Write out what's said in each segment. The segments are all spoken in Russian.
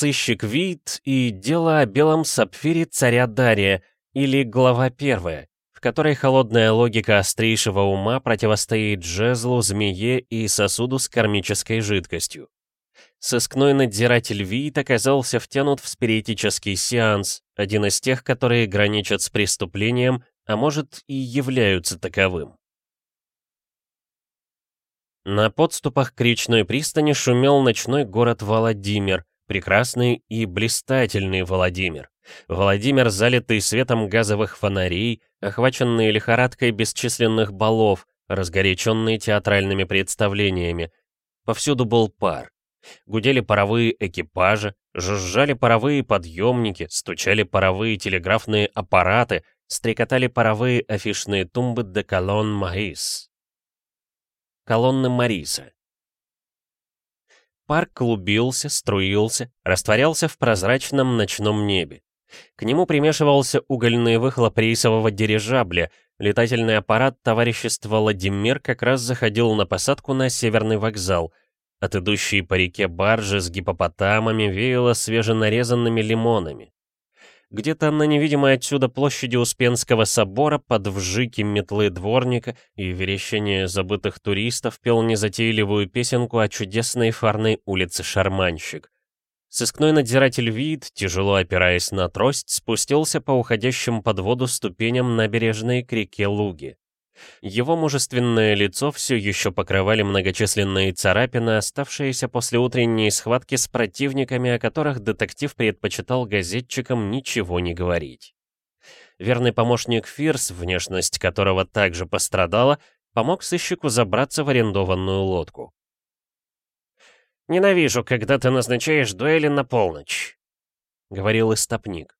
Сыщик Вит и дело о белом сапфире царя Дария, или глава первая, в которой холодная логика острейшего ума противостоит жезлу, змее и сосуду с кармической жидкостью. Сыскной надзиратель Вит оказался втянут в спиритический сеанс, один из тех, которые граничат с преступлением, а может и являются таковым. На подступах к речной пристани шумел ночной город Владимир, прекрасный и блистательный Владимир. Владимир, залитый светом газовых фонарей, охваченный лихорадкой бесчисленных балов, разгоряченный театральными представлениями. Повсюду был пар. Гудели паровые экипажи, жужжали паровые подъемники, стучали паровые телеграфные аппараты, стрекотали паровые афишные тумбы де колонн Марис. Колонны Мариса. Пар клубился, струился, растворялся в прозрачном ночном небе. К нему примешивался угольный выхлоп рейсового дирижабля. Летательный аппарат товарищества «Владимир» как раз заходил на посадку на Северный вокзал. От идущей по реке баржи с гипопотамами веяло свеженарезанными лимонами. Где-то на невидимой отсюда площади Успенского собора под вжики метлы дворника и верещание забытых туристов пел незатейливую песенку о чудесной фарной улице Шарманщик. Сыскной надзиратель Вид, тяжело опираясь на трость, спустился по уходящим под воду ступеням набережной к реке Луги. Его мужественное лицо все еще покрывали многочисленные царапины, оставшиеся после утренней схватки с противниками, о которых детектив предпочитал газетчикам ничего не говорить. Верный помощник Фирс, внешность которого также пострадала, помог сыщику забраться в арендованную лодку. «Ненавижу, когда ты назначаешь дуэли на полночь», — говорил истопник.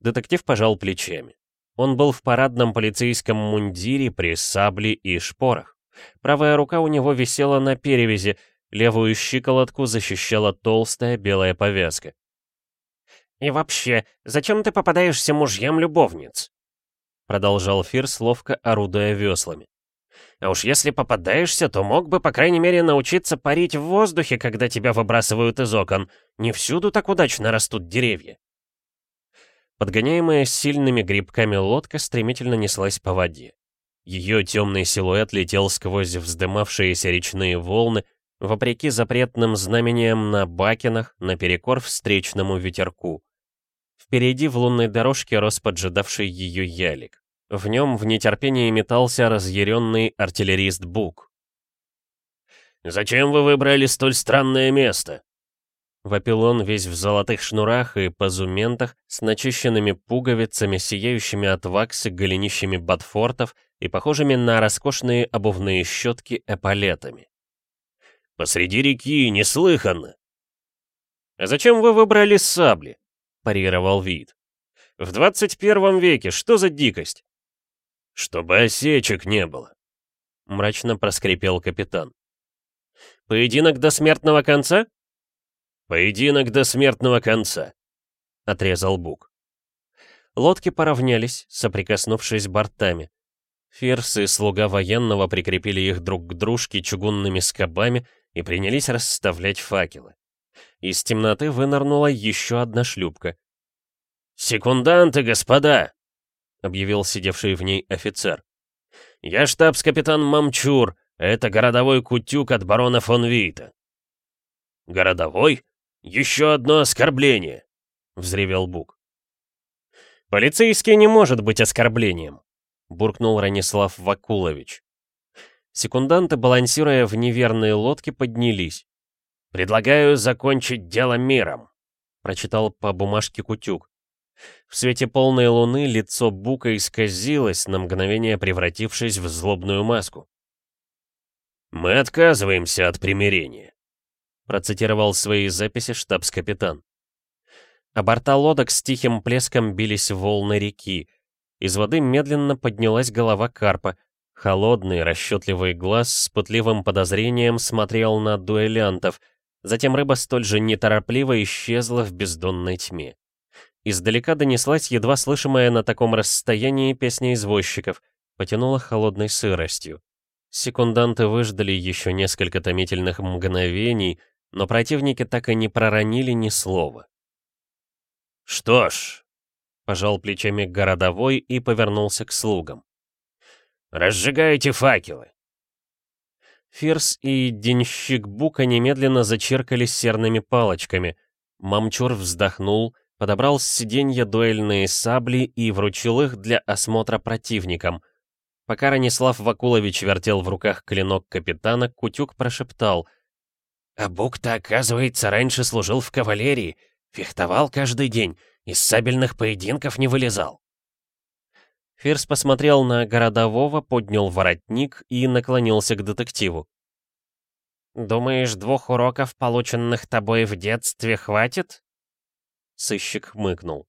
Детектив пожал плечами. Он был в парадном полицейском мундире при сабле и шпорах. Правая рука у него висела на перевязи, левую щиколотку защищала толстая белая повязка. «И вообще, зачем ты попадаешься мужьям любовниц?» Продолжал Фирс, ловко орудуя веслами. А уж если попадаешься, то мог бы, по крайней мере, научиться парить в воздухе, когда тебя выбрасывают из окон. Не всюду так удачно растут деревья. Подгоняемая сильными грибками лодка стремительно неслась по воде. Ее темный силуэт летел сквозь вздымавшиеся речные волны, вопреки запретным знамениям на бакинах, наперекор встречному ветерку. Впереди в лунной дорожке рос поджидавший ее ялик. В нем в нетерпении метался разъяренный артиллерист Бук. «Зачем вы выбрали столь странное место?» Вопил он весь в золотых шнурах и позументах, с начищенными пуговицами, сияющими от ваксы голенищами ботфортов и похожими на роскошные обувные щетки эполетами. «Посреди реки, неслыханно!» «А зачем вы выбрали сабли?» — парировал вид. «В 21 веке, что за дикость?» «Чтобы осечек не было», — мрачно проскрипел капитан. «Поединок до смертного конца?» «Поединок до смертного конца», — отрезал Бук. Лодки поравнялись, соприкоснувшись бортами. Ферс и слуга военного прикрепили их друг к дружке чугунными скобами и принялись расставлять факелы. Из темноты вынырнула еще одна шлюпка. «Секунданты, господа!» объявил сидевший в ней офицер. «Я штабс-капитан Мамчур, это городовой кутюк от барона фон Вита». «Городовой? Еще одно оскорбление!» — взревел Бук. «Полицейский не может быть оскорблением», — буркнул Ранислав Вакулович. Секунданты, балансируя в неверные лодке, поднялись. «Предлагаю закончить дело миром», — прочитал по бумажке Кутюк. В свете полной луны лицо Бука исказилось, на мгновение превратившись в злобную маску. «Мы отказываемся от примирения», — процитировал свои записи штабс-капитан. А борта лодок с тихим плеском бились волны реки. Из воды медленно поднялась голова карпа. Холодный, расчетливый глаз с пытливым подозрением смотрел на дуэлянтов. Затем рыба столь же неторопливо исчезла в бездонной тьме. Издалека донеслась едва слышимая на таком расстоянии песня извозчиков, потянула холодной сыростью. Секунданты выждали еще несколько томительных мгновений, но противники так и не проронили ни слова. «Что ж», — пожал плечами городовой и повернулся к слугам. «Разжигайте факелы!» Фирс и денщик Бука немедленно зачеркали серными палочками. Мамчур вздохнул, подобрал с сиденья дуэльные сабли и вручил их для осмотра противникам. Пока Ранислав Вакулович вертел в руках клинок капитана, Кутюк прошептал. «А Бук-то, оказывается, раньше служил в кавалерии, фехтовал каждый день, из сабельных поединков не вылезал». Фирс посмотрел на городового, поднял воротник и наклонился к детективу. «Думаешь, двух уроков, полученных тобой в детстве, хватит?» Сыщик хмыкнул.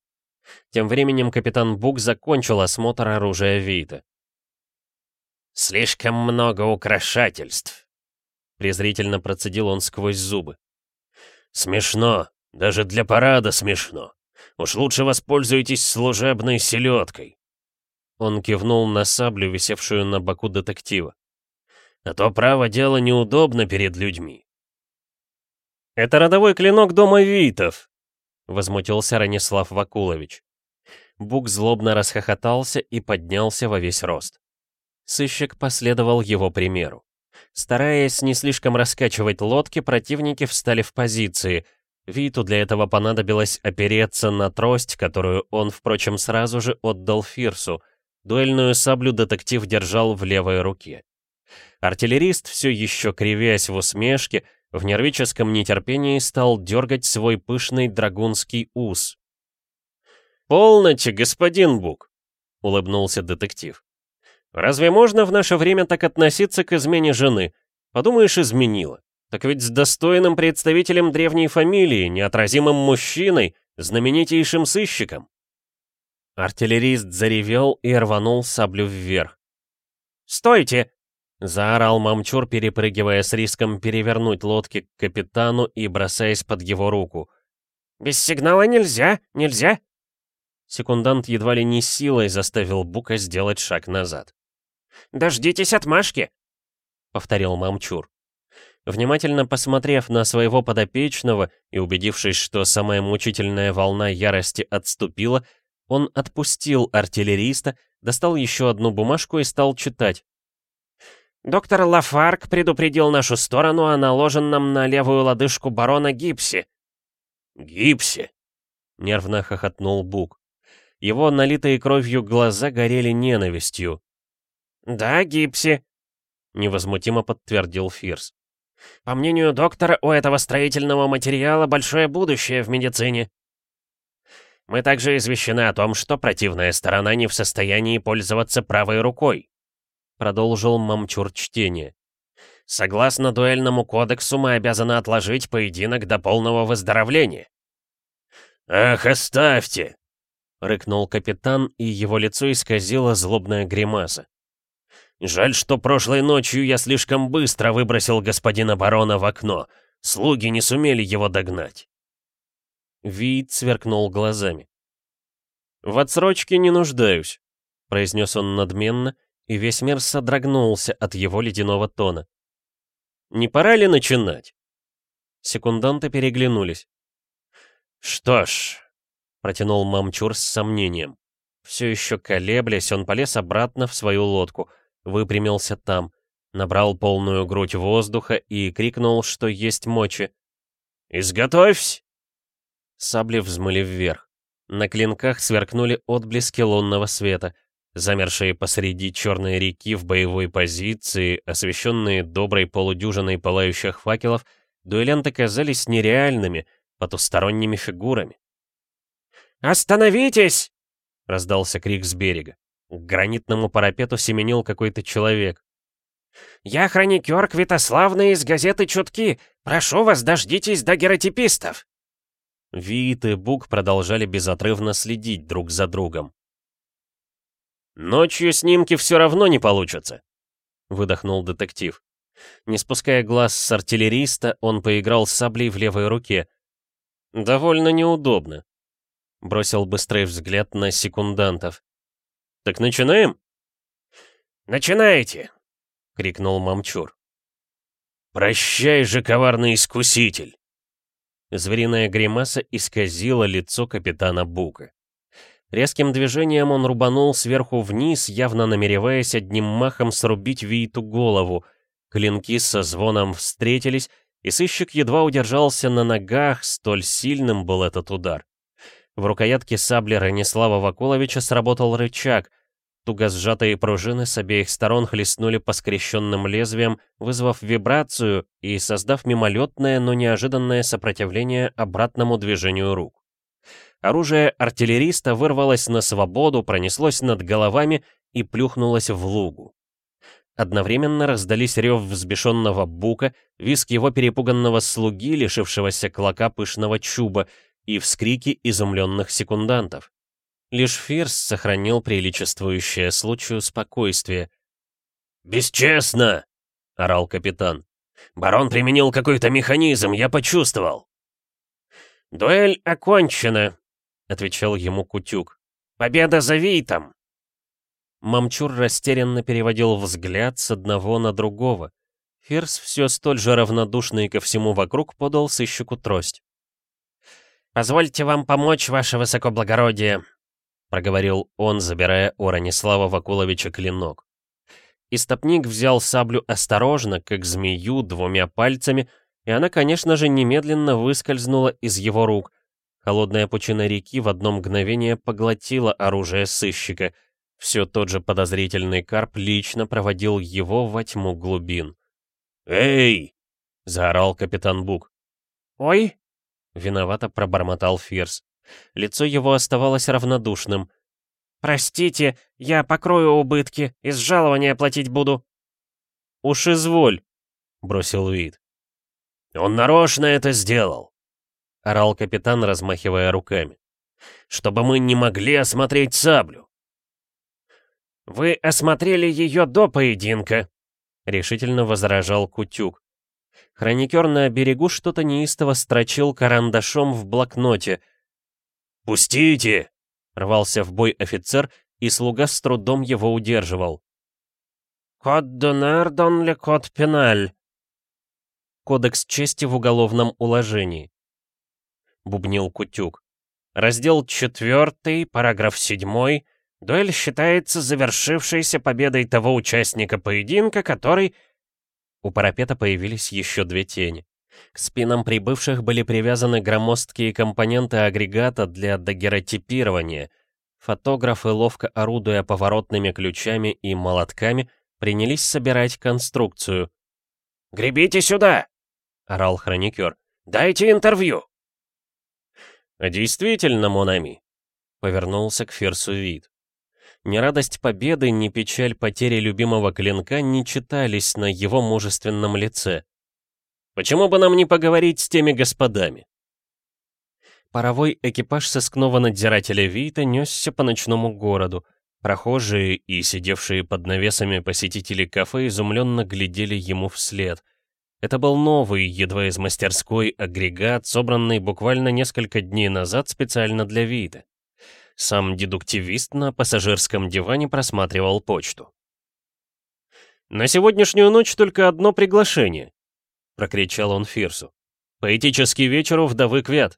Тем временем капитан Бук закончил осмотр оружия Вита. «Слишком много украшательств», — презрительно процедил он сквозь зубы. «Смешно, даже для парада смешно. Уж лучше воспользуйтесь служебной селедкой». Он кивнул на саблю, висевшую на боку детектива. «А то, право дело, неудобно перед людьми». «Это родовой клинок дома Витов», — возмутился Ранислав Вакулович. Бук злобно расхохотался и поднялся во весь рост. Сыщик последовал его примеру. Стараясь не слишком раскачивать лодки, противники встали в позиции. Виту для этого понадобилось опереться на трость, которую он, впрочем, сразу же отдал Фирсу — Дуэльную саблю детектив держал в левой руке. Артиллерист, все еще кривясь в усмешке, в нервическом нетерпении стал дергать свой пышный драгунский ус. «Полноте, господин Бук!» — улыбнулся детектив. «Разве можно в наше время так относиться к измене жены? Подумаешь, изменила. Так ведь с достойным представителем древней фамилии, неотразимым мужчиной, знаменитейшим сыщиком. Артиллерист заревел и рванул саблю вверх. «Стойте!» — заорал Мамчур, перепрыгивая с риском перевернуть лодки к капитану и бросаясь под его руку. «Без сигнала нельзя, нельзя!» Секундант едва ли не силой заставил Бука сделать шаг назад. «Дождитесь отмашки!» — повторил Мамчур. Внимательно посмотрев на своего подопечного и убедившись, что самая мучительная волна ярости отступила, он отпустил артиллериста, достал еще одну бумажку и стал читать. «Доктор Лафарк предупредил нашу сторону о наложенном на левую лодыжку барона гипсе». «Гипсе?» — нервно хохотнул Бук. Его налитые кровью глаза горели ненавистью. «Да, гипсе», — невозмутимо подтвердил Фирс. «По мнению доктора, у этого строительного материала большое будущее в медицине». Мы также извещены о том, что противная сторона не в состоянии пользоваться правой рукой», — продолжил Мамчур чтение. «Согласно дуэльному кодексу мы обязаны отложить поединок до полного выздоровления». «Ах, оставьте!» — рыкнул капитан, и его лицо исказило злобная гримаса. «Жаль, что прошлой ночью я слишком быстро выбросил господина барона в окно. Слуги не сумели его догнать». Вид сверкнул глазами. «В отсрочке не нуждаюсь», — произнес он надменно, и весь мир содрогнулся от его ледяного тона. «Не пора ли начинать?» Секунданты переглянулись. «Что ж», — протянул Мамчур с сомнением. Все еще колеблясь, он полез обратно в свою лодку, выпрямился там, набрал полную грудь воздуха и крикнул, что есть мочи. «Изготовься!» Сабли взмыли вверх. На клинках сверкнули отблески лунного света. Замершие посреди черной реки в боевой позиции, освещенные доброй полудюжиной пылающих факелов, дуэлянты казались нереальными, потусторонними фигурами. «Остановитесь!» — раздался крик с берега. К гранитному парапету семенил какой-то человек. «Я хроникер Квитославный из газеты «Чутки». Прошу вас, дождитесь до геротипистов!» Виит и Бук продолжали безотрывно следить друг за другом. «Ночью снимки все равно не получатся», — выдохнул детектив. Не спуская глаз с артиллериста, он поиграл с саблей в левой руке. «Довольно неудобно», — бросил быстрый взгляд на секундантов. «Так начинаем?» «Начинайте!» — крикнул Мамчур. «Прощай же, коварный искуситель!» Звериная гримаса исказила лицо капитана Бука. Резким движением он рубанул сверху вниз, явно намереваясь одним махом срубить Вииту голову. Клинки со звоном встретились, и сыщик едва удержался на ногах, столь сильным был этот удар. В рукоятке сабли Ранислава Вакуловича сработал рычаг. Туго сжатые пружины с обеих сторон хлестнули по скрещенным лезвиям, вызвав вибрацию и создав мимолетное, но неожиданное сопротивление обратному движению рук. Оружие артиллериста вырвалось на свободу, пронеслось над головами и плюхнулось в лугу. Одновременно раздались рев взбешенного бука, виск его перепуганного слуги, лишившегося клока пышного чуба, и вскрики изумленных секундантов. Лишь Фирс сохранил приличествующее случаю спокойствие. «Бесчестно!» — орал капитан. «Барон применил какой-то механизм, я почувствовал!» «Дуэль окончена!» — отвечал ему Кутюк. «Победа за Вейтом!» Мамчур растерянно переводил взгляд с одного на другого. Ферс, все столь же равнодушный ко всему вокруг, подал сыщику трость. «Позвольте вам помочь, ваше высокоблагородие», — проговорил он, забирая у Ранислава Вакуловича клинок. Истопник взял саблю осторожно, как змею, двумя пальцами, и она, конечно же, немедленно выскользнула из его рук, Холодная пучина реки в одно мгновение поглотила оружие сыщика. Все тот же подозрительный карп лично проводил его во тьму глубин. «Эй!» — заорал капитан Бук. «Ой!» — виновато пробормотал Фирс. Лицо его оставалось равнодушным. «Простите, я покрою убытки, из жалования платить буду». «Уж изволь», — бросил Вид. «Он нарочно это сделал», — орал капитан, размахивая руками. «Чтобы мы не могли осмотреть саблю!» «Вы осмотрели ее до поединка!» — решительно возражал Кутюк. Хроникер на берегу что-то неистово строчил карандашом в блокноте. «Пустите!» — рвался в бой офицер, и слуга с трудом его удерживал. «Код донер дон ли код пеналь?» Кодекс чести в уголовном уложении бубнил Кутюк. Раздел 4, параграф 7. Дуэль считается завершившейся победой того участника поединка, который... У парапета появились еще две тени. К спинам прибывших были привязаны громоздкие компоненты агрегата для дагеротипирования. Фотографы, ловко орудуя поворотными ключами и молотками, принялись собирать конструкцию. «Гребите сюда!» — орал хроникер. «Дайте интервью!» «А действительно, Монами?» — повернулся к Ферсу вид. Ни радость победы, ни печаль потери любимого клинка не читались на его мужественном лице. «Почему бы нам не поговорить с теми господами?» Паровой экипаж сыскного надзирателя Вита несся по ночному городу. Прохожие и сидевшие под навесами посетители кафе изумленно глядели ему вслед — это был новый, едва из мастерской, агрегат, собранный буквально несколько дней назад специально для вида. Сам дедуктивист на пассажирском диване просматривал почту. «На сегодняшнюю ночь только одно приглашение», — прокричал он Фирсу. «Поэтический вечер у вдовы Квят».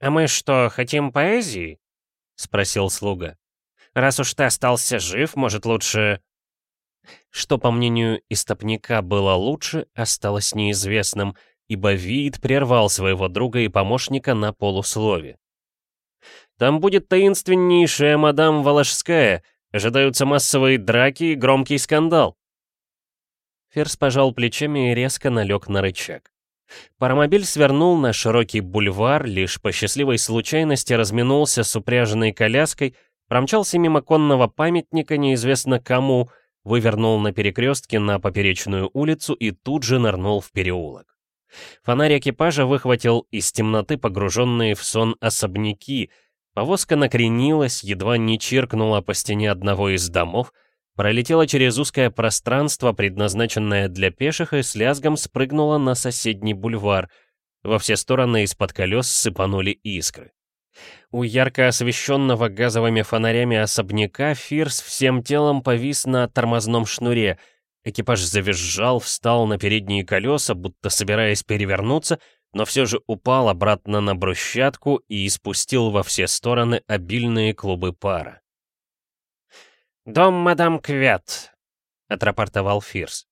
«А мы что, хотим поэзии?» — спросил слуга. «Раз уж ты остался жив, может, лучше...» Что, по мнению истопника, было лучше, осталось неизвестным, ибо Виит прервал своего друга и помощника на полуслове. «Там будет таинственнейшая мадам Волошская, ожидаются массовые драки и громкий скандал». Ферс пожал плечами и резко налег на рычаг. Паромобиль свернул на широкий бульвар, лишь по счастливой случайности разминулся с упряженной коляской, промчался мимо конного памятника неизвестно кому, вывернул на перекрестке на поперечную улицу и тут же нырнул в переулок. Фонарь экипажа выхватил из темноты погруженные в сон особняки, повозка накренилась, едва не чиркнула по стене одного из домов, пролетела через узкое пространство, предназначенное для пеших, и с лязгом спрыгнула на соседний бульвар. Во все стороны из-под колес сыпанули искры. У ярко освещенного газовыми фонарями особняка Фирс всем телом повис на тормозном шнуре. Экипаж завизжал, встал на передние колеса, будто собираясь перевернуться, но все же упал обратно на брусчатку и испустил во все стороны обильные клубы пара. «Дом мадам Квят», — отрапортовал Фирс.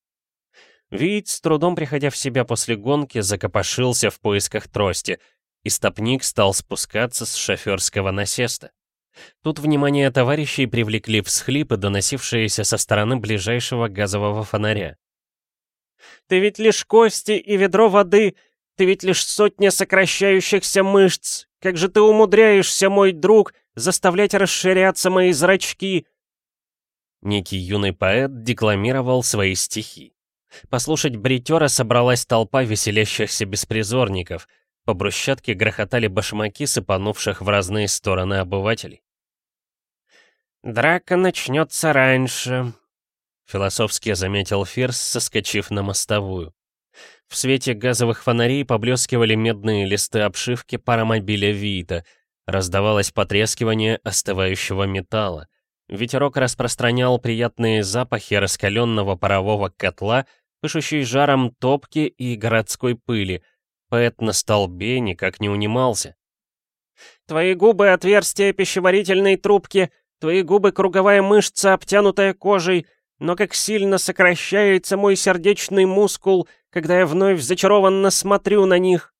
Вид, с трудом приходя в себя после гонки, закопошился в поисках трости, и стопник стал спускаться с шоферского насеста. Тут внимание товарищей привлекли всхлипы, доносившиеся со стороны ближайшего газового фонаря. «Ты ведь лишь кости и ведро воды, ты ведь лишь сотня сокращающихся мышц! Как же ты умудряешься, мой друг, заставлять расширяться мои зрачки!» Некий юный поэт декламировал свои стихи. Послушать бритера собралась толпа веселящихся беспризорников. По брусчатке грохотали башмаки, сыпанувших в разные стороны обывателей. «Драка начнется раньше», — философски заметил Фирс, соскочив на мостовую. В свете газовых фонарей поблескивали медные листы обшивки паромобиля Вита, раздавалось потрескивание остывающего металла. Ветерок распространял приятные запахи раскаленного парового котла, пышущей жаром топки и городской пыли. Поэт на столбе никак не унимался. «Твои губы — отверстие пищеварительной трубки, Твои губы — круговая мышца, обтянутая кожей, но как сильно сокращается мой сердечный мускул, когда я вновь зачарованно смотрю на них.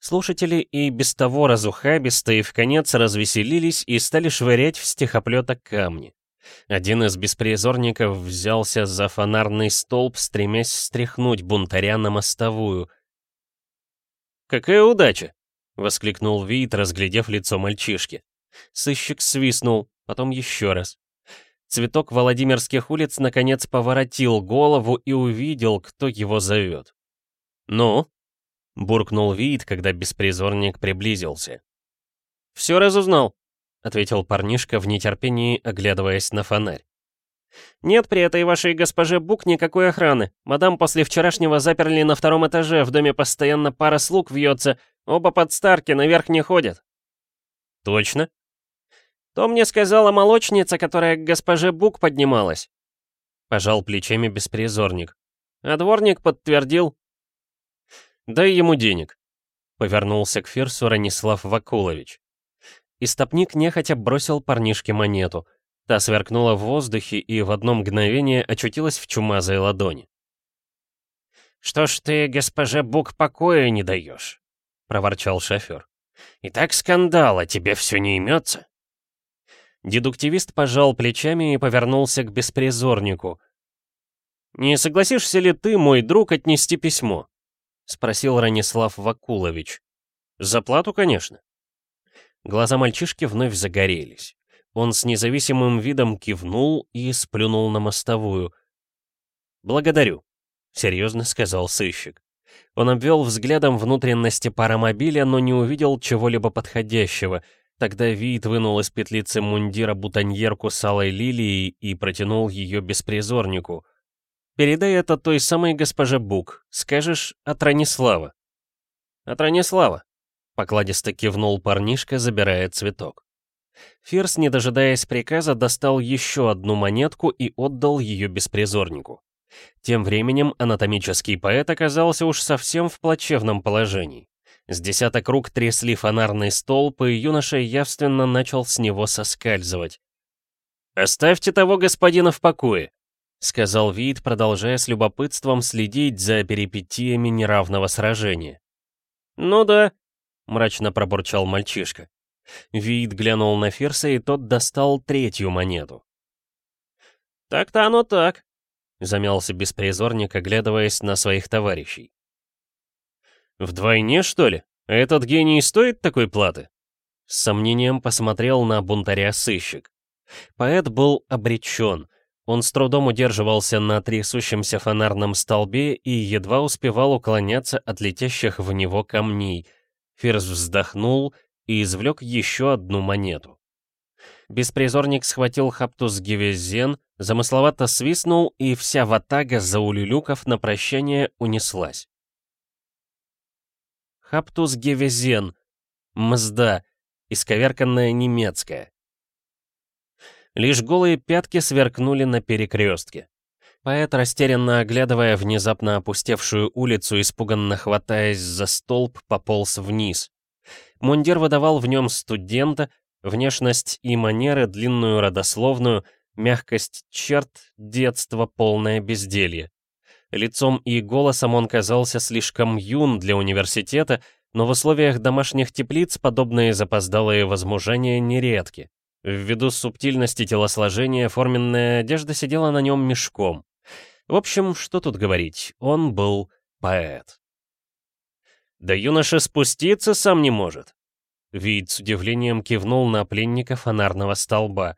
Слушатели и без того разухабистые в конец развеселились и стали швырять в стихоплета камни. Один из беспризорников взялся за фонарный столб, стремясь стряхнуть бунтаря на мостовую. «Какая удача!» — воскликнул Вит, разглядев лицо мальчишки. Сыщик свистнул, потом еще раз. Цветок Владимирских улиц наконец поворотил голову и увидел, кто его зовет. «Ну?» — буркнул вид, когда беспризорник приблизился. «Все разузнал», — ответил парнишка в нетерпении, оглядываясь на фонарь. «Нет при этой вашей госпоже Бук никакой охраны. Мадам после вчерашнего заперли на втором этаже, в доме постоянно пара слуг вьется, оба подстарки, наверх не ходят». «Точно?» То мне сказала молочница, которая к госпоже Бук поднималась. Пожал плечами беспризорник. А дворник подтвердил. Дай ему денег. Повернулся к Фирсу Ранислав Вакулович. Истопник нехотя бросил парнишке монету. Та сверкнула в воздухе и в одно мгновение очутилась в чумазой ладони. «Что ж ты, госпоже Бук, покоя не даешь?» — проворчал шофер. «И так скандала тебе все не имется?» Дедуктивист пожал плечами и повернулся к беспризорнику. «Не согласишься ли ты, мой друг, отнести письмо?» — спросил Ранислав Вакулович. «За плату, конечно». Глаза мальчишки вновь загорелись. Он с независимым видом кивнул и сплюнул на мостовую. «Благодарю», — серьезно сказал сыщик. Он обвел взглядом внутренности паромобиля, но не увидел чего-либо подходящего — Тогда Вит вынул из петлицы мундира бутоньерку с алой лилией и протянул ее беспризорнику. «Передай это той самой госпоже Бук. Скажешь от Ранислава». «От Ранислава», — покладисто кивнул парнишка, забирая цветок. Фирс, не дожидаясь приказа, достал еще одну монетку и отдал ее беспризорнику. Тем временем анатомический поэт оказался уж совсем в плачевном положении. С десяток рук трясли фонарный столб, и юноша явственно начал с него соскальзывать. «Оставьте того господина в покое», — сказал Вид, продолжая с любопытством следить за перипетиями неравного сражения. «Ну да», — мрачно пробурчал мальчишка. Вид глянул на Ферса, и тот достал третью монету. «Так-то оно так», — замялся беспризорник, оглядываясь на своих товарищей. «Вдвойне, что ли? Этот гений стоит такой платы?» С сомнением посмотрел на бунтаря сыщик. Поэт был обречен. Он с трудом удерживался на трясущемся фонарном столбе и едва успевал уклоняться от летящих в него камней. Фирс вздохнул и извлек еще одну монету. Беспризорник схватил хаптус Гевезен, замысловато свистнул, и вся ватага, заулюлюков на прощание, унеслась. Хаптус Гевезен. Мзда. Исковерканная немецкая. Лишь голые пятки сверкнули на перекрестке. Поэт, растерянно оглядывая внезапно опустевшую улицу, испуганно хватаясь за столб, пополз вниз. Мундир выдавал в нем студента, внешность и манеры, длинную родословную, мягкость черт, детство, полное безделье. Лицом и голосом он казался слишком юн для университета, но в условиях домашних теплиц подобные запоздалые возмужания нередки. Ввиду субтильности телосложения форменная одежда сидела на нем мешком. В общем, что тут говорить, он был поэт. Да юноша спуститься сам не может. Вид с удивлением кивнул на пленника фонарного столба.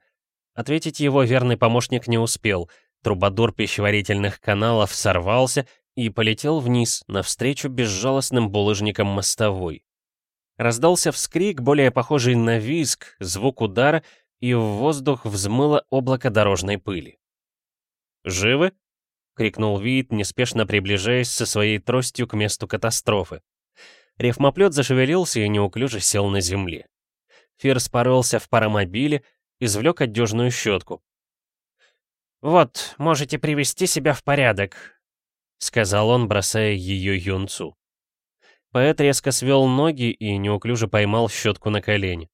Ответить его верный помощник не успел. Трубадур пищеварительных каналов сорвался и полетел вниз, навстречу безжалостным булыжникам мостовой. Раздался вскрик, более похожий на визг, звук удара, и в воздух взмыло облако дорожной пыли. «Живы?» — крикнул Вит, неспешно приближаясь со своей тростью к месту катастрофы. Рифмоплет зашевелился и неуклюже сел на земле. Фирс порылся в паромобиле, извлек одежную щетку. «Вот, можете привести себя в порядок», — сказал он, бросая ее юнцу. Поэт резко свел ноги и неуклюже поймал щетку на колени.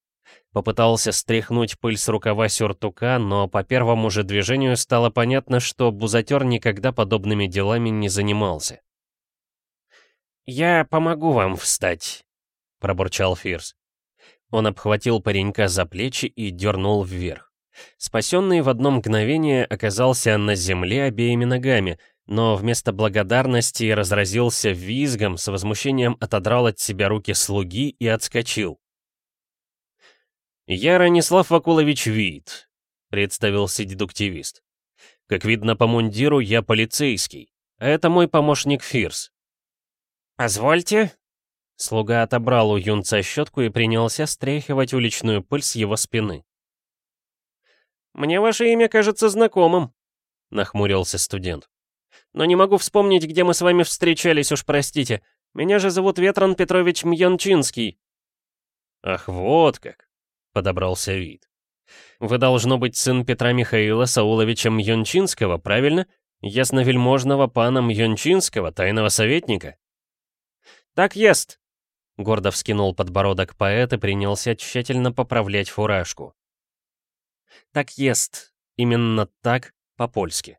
Попытался стряхнуть пыль с рукава сюртука, но по первому же движению стало понятно, что бузатер никогда подобными делами не занимался. «Я помогу вам встать», — пробурчал Фирс. Он обхватил паренька за плечи и дернул вверх. Спасенный в одно мгновение оказался на земле обеими ногами, но вместо благодарности разразился визгом, с возмущением отодрал от себя руки слуги и отскочил. «Я Ранислав Вакулович Вит», — представился дедуктивист. «Как видно по мундиру, я полицейский, а это мой помощник Фирс». «Позвольте?» Слуга отобрал у юнца щетку и принялся стряхивать уличную пыль с его спины. «Мне ваше имя кажется знакомым», — нахмурился студент. «Но не могу вспомнить, где мы с вами встречались, уж простите. Меня же зовут Ветран Петрович Мьончинский». «Ах, вот как!» подобрался вид. «Вы, должно быть, сын Петра Михаила Сауловича Мьончинского, правильно? Ясновельможного пана Мьончинского, тайного советника?» «Так есть!» Гордо вскинул подбородок поэт и принялся тщательно поправлять фуражку. «Так ест. Именно так, по-польски».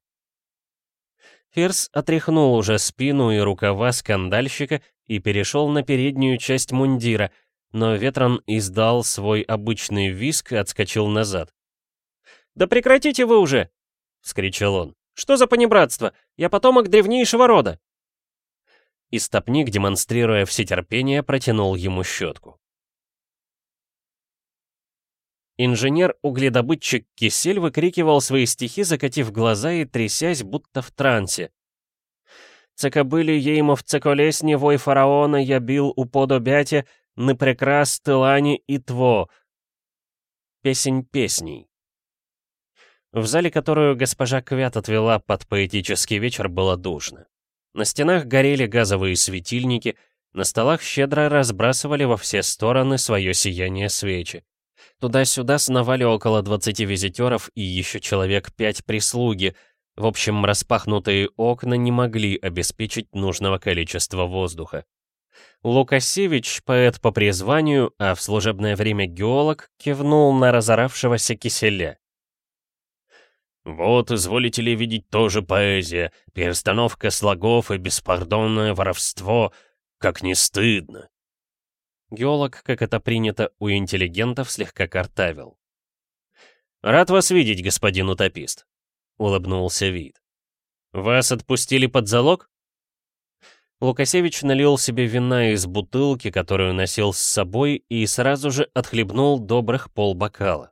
Ферс отряхнул уже спину и рукава скандальщика и перешел на переднюю часть мундира — но Ветрон издал свой обычный виск и отскочил назад. «Да прекратите вы уже!» — вскричал он. «Что за понебратство? Я потомок древнейшего рода!» И стопник, демонстрируя всетерпение, протянул ему щетку. Инженер-угледобытчик Кисель выкрикивал свои стихи, закатив глаза и трясясь, будто в трансе. «Цекобыли еймо в цеколесне вой фараона я бил у подобятя, «Не прекрас тылани и тво». Песень песней. В зале, которую госпожа Квят отвела под поэтический вечер, было душно. На стенах горели газовые светильники, на столах щедро разбрасывали во все стороны свое сияние свечи. Туда-сюда сновали около 20 визитеров и еще человек пять прислуги. В общем, распахнутые окна не могли обеспечить нужного количества воздуха. Лукасевич, поэт по призванию, а в служебное время геолог, кивнул на разоравшегося киселя. «Вот, изволите ли видеть тоже поэзия, перестановка слогов и беспардонное воровство, как не стыдно!» Геолог, как это принято у интеллигентов, слегка картавил. «Рад вас видеть, господин утопист», — улыбнулся вид. «Вас отпустили под залог?» Лукасевич налил себе вина из бутылки, которую носил с собой, и сразу же отхлебнул добрых полбокала.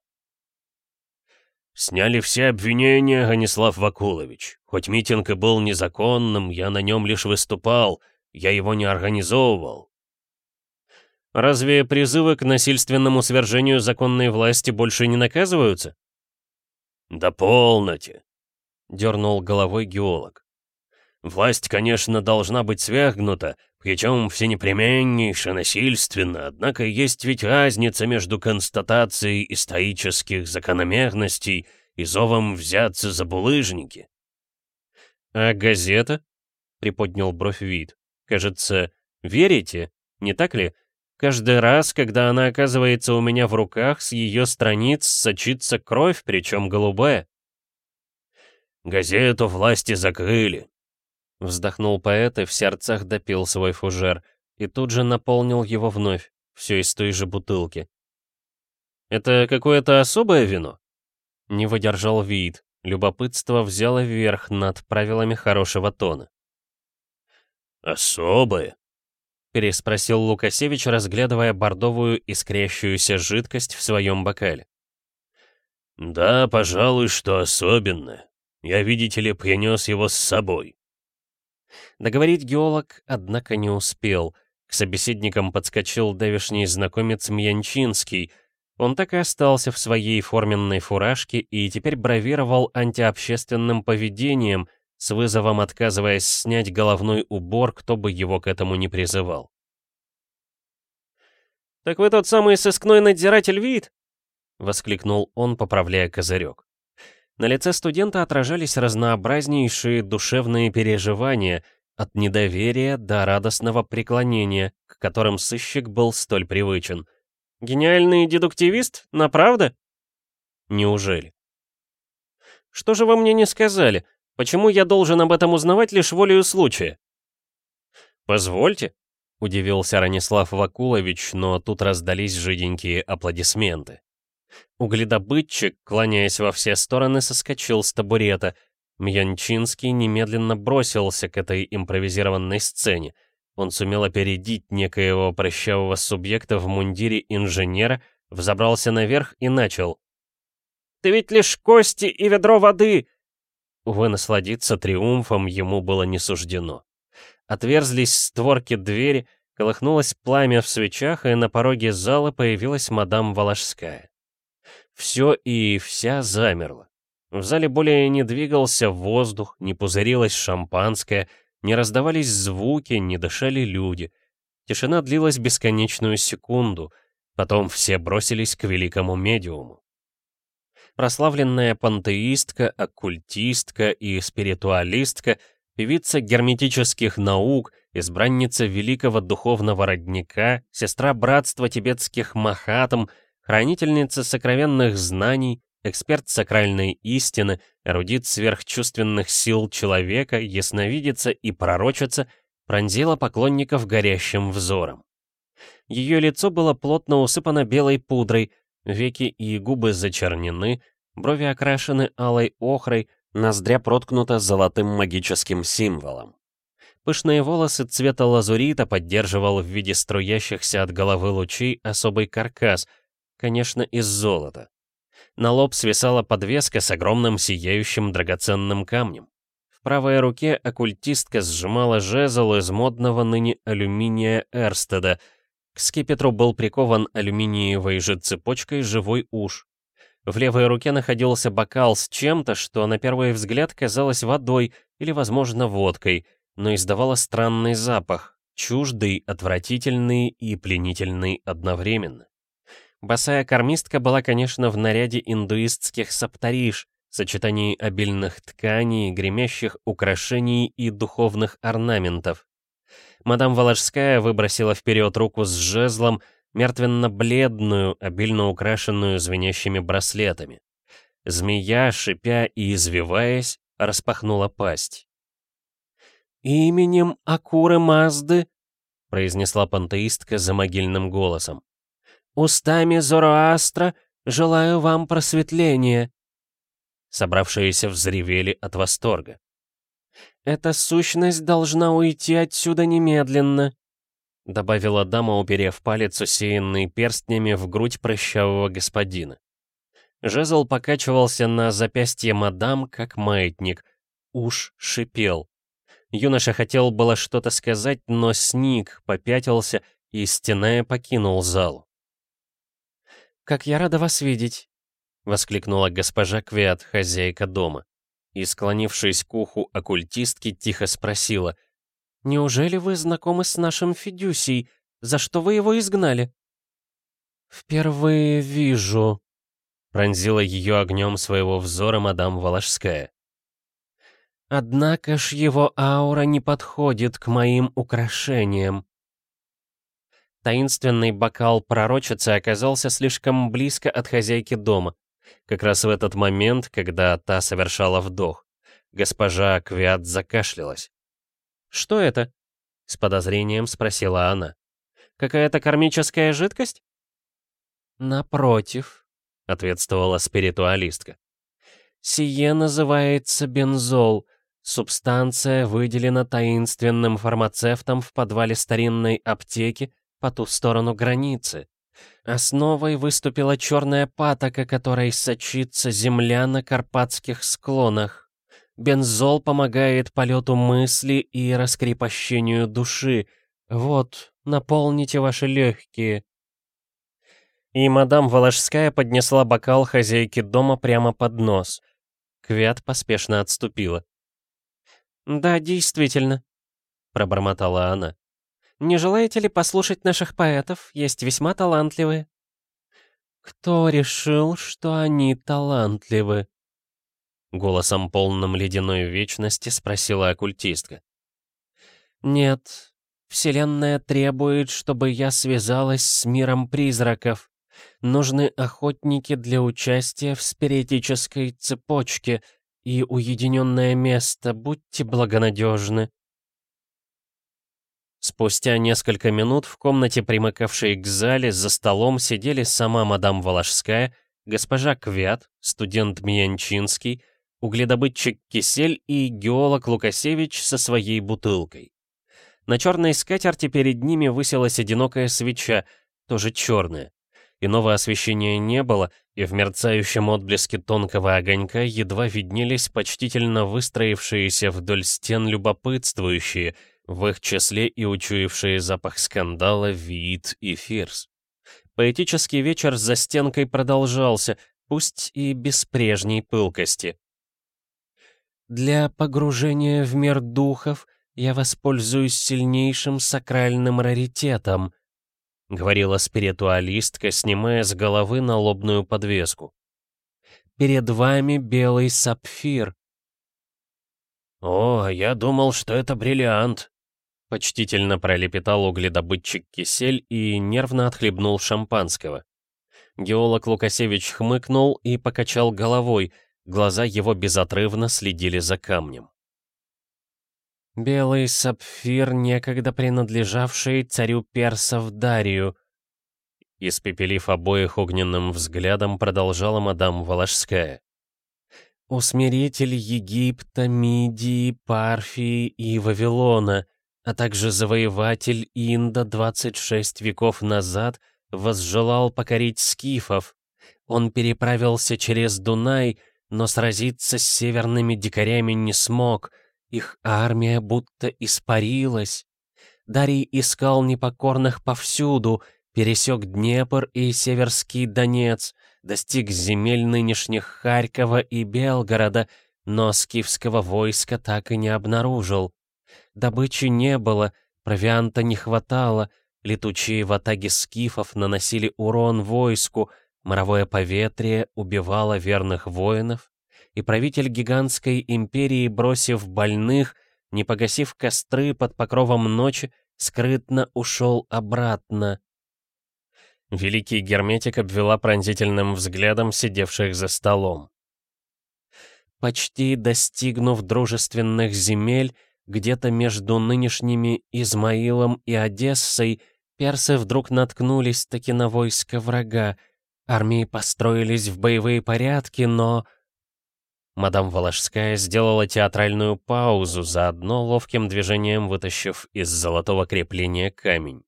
«Сняли все обвинения, Ганислав Вакулович. Хоть митинг и был незаконным, я на нем лишь выступал, я его не организовывал». «Разве призывы к насильственному свержению законной власти больше не наказываются?» «Да полноте», — дернул головой геолог. Власть, конечно, должна быть свергнута, причем всенепременнейше насильственно, однако есть ведь разница между констатацией исторических закономерностей и зовом взяться за булыжники. «А газета?» — приподнял бровь вид. «Кажется, верите, не так ли? Каждый раз, когда она оказывается у меня в руках, с ее страниц сочится кровь, причем голубая». «Газету власти закрыли», — вздохнул поэт и в сердцах допил свой фужер, и тут же наполнил его вновь, все из той же бутылки. «Это какое-то особое вино?» Не выдержал вид, любопытство взяло верх над правилами хорошего тона. «Особое?» — переспросил Лукасевич, разглядывая бордовую искрящуюся жидкость в своем бокале. «Да, пожалуй, что особенное. Я, видите ли, принес его с собой». Договорить геолог, однако, не успел. К собеседникам подскочил давишний знакомец Мьянчинский — он так и остался в своей форменной фуражке и теперь бравировал антиобщественным поведением, с вызовом отказываясь снять головной убор, кто бы его к этому не призывал. «Так вы тот самый сыскной надзиратель вид?» — воскликнул он, поправляя козырек. На лице студента отражались разнообразнейшие душевные переживания, от недоверия до радостного преклонения, к которым сыщик был столь привычен — Гениальный дедуктивист? На правда? Неужели? Что же вы мне не сказали? Почему я должен об этом узнавать лишь волею случая? Позвольте, удивился Ранислав Вакулович, но тут раздались жиденькие аплодисменты. Угледобытчик, клоняясь во все стороны, соскочил с табурета. Мьянчинский немедленно бросился к этой импровизированной сцене — он сумел опередить некоего прыщавого субъекта в мундире инженера, взобрался наверх и начал. «Ты ведь лишь кости и ведро воды!» Увы, насладиться триумфом ему было не суждено. Отверзлись створки двери, колыхнулось пламя в свечах, и на пороге зала появилась мадам Волошская. Все и вся замерло. В зале более не двигался воздух, не пузырилось шампанское — не раздавались звуки, не дышали люди. Тишина длилась бесконечную секунду, потом все бросились к великому медиуму. Прославленная пантеистка, оккультистка и спиритуалистка, певица герметических наук, избранница великого духовного родника, сестра братства тибетских махатам, хранительница сокровенных знаний, эксперт сакральной истины, эрудит сверхчувственных сил человека, ясновидица и пророчица, пронзила поклонников горящим взором. Ее лицо было плотно усыпано белой пудрой, веки и губы зачернены, брови окрашены алой охрой, ноздря проткнута золотым магическим символом. Пышные волосы цвета лазурита поддерживал в виде струящихся от головы лучей особый каркас, конечно, из золота. На лоб свисала подвеска с огромным сияющим драгоценным камнем. В правой руке оккультистка сжимала жезл из модного ныне алюминия Эрстеда. К скипетру был прикован алюминиевой же цепочкой живой уж. В левой руке находился бокал с чем-то, что на первый взгляд казалось водой или, возможно, водкой, но издавало странный запах, чуждый, отвратительный и пленительный одновременно. Босая кормистка была, конечно, в наряде индуистских саптариш, сочетании обильных тканей, гремящих украшений и духовных орнаментов. Мадам Воложская выбросила вперед руку с жезлом, мертвенно-бледную, обильно украшенную звенящими браслетами. Змея, шипя и извиваясь, распахнула пасть. «Именем Акуры Мазды», — произнесла пантеистка за могильным голосом. Устами Зороастра желаю вам просветления!» Собравшиеся взревели от восторга. «Эта сущность должна уйти отсюда немедленно», добавила дама, уперев палец, усеянный перстнями в грудь прыщавого господина. Жезл покачивался на запястье мадам, как маятник. Уж шипел. Юноша хотел было что-то сказать, но сник, попятился и, стеная, покинул зал. «Как я рада вас видеть!» — воскликнула госпожа Квиат, хозяйка дома. И, склонившись к уху оккультистки, тихо спросила. «Неужели вы знакомы с нашим Федюсей? За что вы его изгнали?» «Впервые вижу», — пронзила ее огнем своего взора мадам Волошская. Однако ж его аура не подходит к моим украшениям. Таинственный бокал пророчицы оказался слишком близко от хозяйки дома. Как раз в этот момент, когда та совершала вдох. Госпожа Квиат закашлялась. «Что это?» — с подозрением спросила она. «Какая-то кармическая жидкость?» «Напротив», — ответствовала спиритуалистка. «Сие называется бензол. Субстанция выделена таинственным фармацевтом в подвале старинной аптеки по ту сторону границы. Основой выступила черная патока, которой сочится земля на карпатских склонах. Бензол помогает полету мысли и раскрепощению души. Вот, наполните ваши легкие. И мадам Волошская поднесла бокал хозяйки дома прямо под нос. Квят поспешно отступила. «Да, действительно», — пробормотала она. Не желаете ли послушать наших поэтов? Есть весьма талантливые». «Кто решил, что они талантливы?» Голосом полным ледяной вечности спросила оккультистка. «Нет, Вселенная требует, чтобы я связалась с миром призраков. Нужны охотники для участия в спиритической цепочке и уединенное место, будьте благонадежны. Спустя несколько минут в комнате, примыкавшей к зале, за столом сидели сама мадам Волошская, госпожа Квят, студент Миянчинский, угледобытчик Кисель и геолог Лукасевич со своей бутылкой. На черной скатерти перед ними высилась одинокая свеча, тоже черная. Иного освещения не было, и в мерцающем отблеске тонкого огонька едва виднелись почтительно выстроившиеся вдоль стен любопытствующие — в их числе и учуявшие запах скандала Виит и Фирс. Поэтический вечер за стенкой продолжался, пусть и без прежней пылкости. «Для погружения в мир духов я воспользуюсь сильнейшим сакральным раритетом», — говорила спиритуалистка, снимая с головы налобную подвеску. «Перед вами белый сапфир». «О, я думал, что это бриллиант», Почтительно пролепетал угледобытчик Кисель и нервно отхлебнул шампанского. Геолог Лукасевич хмыкнул и покачал головой, глаза его безотрывно следили за камнем. «Белый сапфир, некогда принадлежавший царю персов Дарию», испепелив обоих огненным взглядом, продолжала мадам Волошская. «Усмиритель Египта, Мидии, Парфии и Вавилона — а также завоеватель Инда 26 веков назад возжелал покорить скифов. Он переправился через Дунай, но сразиться с северными дикарями не смог, их армия будто испарилась. Дарий искал непокорных повсюду, пересек Днепр и Северский Донец, достиг земель нынешних Харькова и Белгорода, но скифского войска так и не обнаружил. Добычи не было, провианта не хватало, летучие ватаги скифов наносили урон войску, моровое поветрие убивало верных воинов, и правитель гигантской империи, бросив больных, не погасив костры под покровом ночи, скрытно ушел обратно. Великий герметик обвела пронзительным взглядом сидевших за столом. Почти достигнув дружественных земель, где-то между нынешними Измаилом и Одессой персы вдруг наткнулись таки на войско врага. Армии построились в боевые порядки, но... Мадам Волошская сделала театральную паузу, заодно ловким движением вытащив из золотого крепления камень.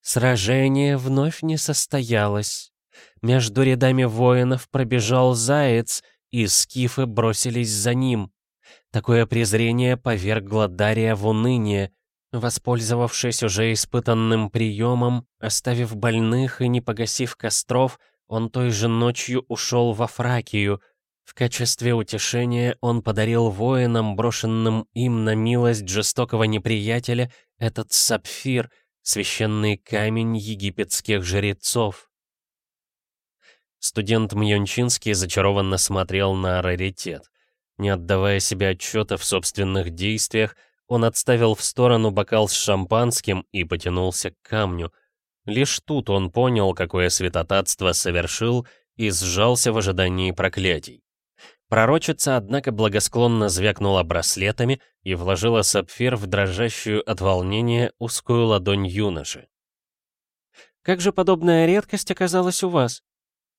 Сражение вновь не состоялось. Между рядами воинов пробежал заяц, и скифы бросились за ним. Такое презрение повергло Дария в уныние, воспользовавшись уже испытанным приемом, оставив больных и не погасив костров, он той же ночью ушел во Фракию. В качестве утешения он подарил воинам, брошенным им на милость жестокого неприятеля, этот сапфир, священный камень египетских жрецов. Студент Мьончинский зачарованно смотрел на раритет. Не отдавая себе отчета в собственных действиях, он отставил в сторону бокал с шампанским и потянулся к камню. Лишь тут он понял, какое святотатство совершил, и сжался в ожидании проклятий. Пророчица, однако, благосклонно звякнула браслетами и вложила сапфир в дрожащую от волнения узкую ладонь юноши. «Как же подобная редкость оказалась у вас?»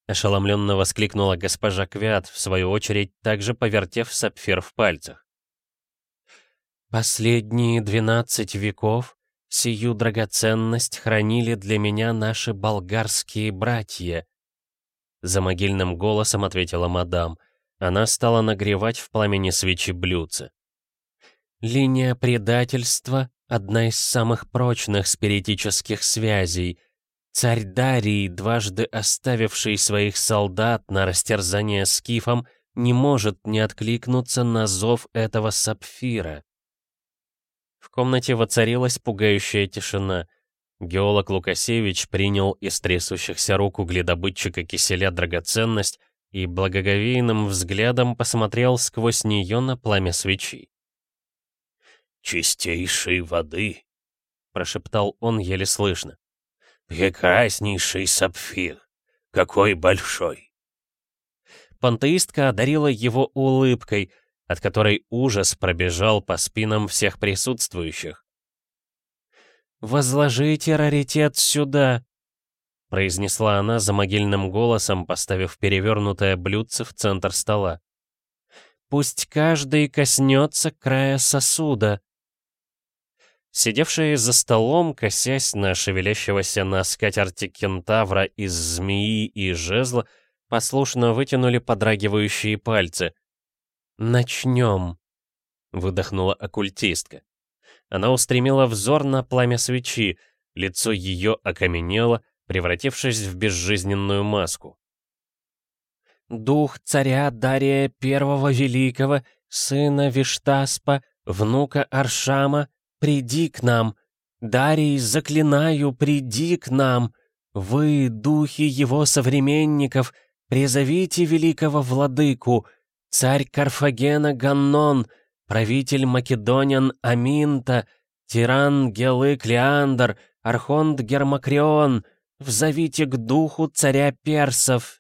Ошеломленно воскликнула госпожа Квят, в свою очередь также повертев сапфир в пальцах. «Последние двенадцать веков сию драгоценность хранили для меня наши болгарские братья», за могильным голосом ответила мадам. Она стала нагревать в пламени свечи блюдце. «Линия предательства — одна из самых прочных спиритических связей — Царь Дарий, дважды оставивший своих солдат на растерзание скифом, не может не откликнуться на зов этого сапфира. В комнате воцарилась пугающая тишина. Геолог Лукасевич принял из трясущихся рук угледобытчика киселя драгоценность и благоговейным взглядом посмотрел сквозь нее на пламя свечи. «Чистейшей воды», — прошептал он еле слышно. «Прекраснейший сапфир! Какой большой!» Пантеистка одарила его улыбкой, от которой ужас пробежал по спинам всех присутствующих. «Возложите раритет сюда!» произнесла она за могильным голосом, поставив перевернутое блюдце в центр стола. «Пусть каждый коснется края сосуда!» Сидевшие за столом, косясь на шевелящегося на скатерти кентавра из змеи и жезла, послушно вытянули подрагивающие пальцы. «Начнем», — выдохнула оккультистка. Она устремила взор на пламя свечи, лицо ее окаменело, превратившись в безжизненную маску. «Дух царя Дария Первого Великого, сына Виштаспа, внука Аршама, приди к нам! Дарий, заклинаю, приди к нам! Вы, духи его современников, призовите великого владыку, царь Карфагена Ганнон, правитель Македонян Аминта, тиран Гелык Леандр, архонт Гермакрион, взовите к духу царя персов!»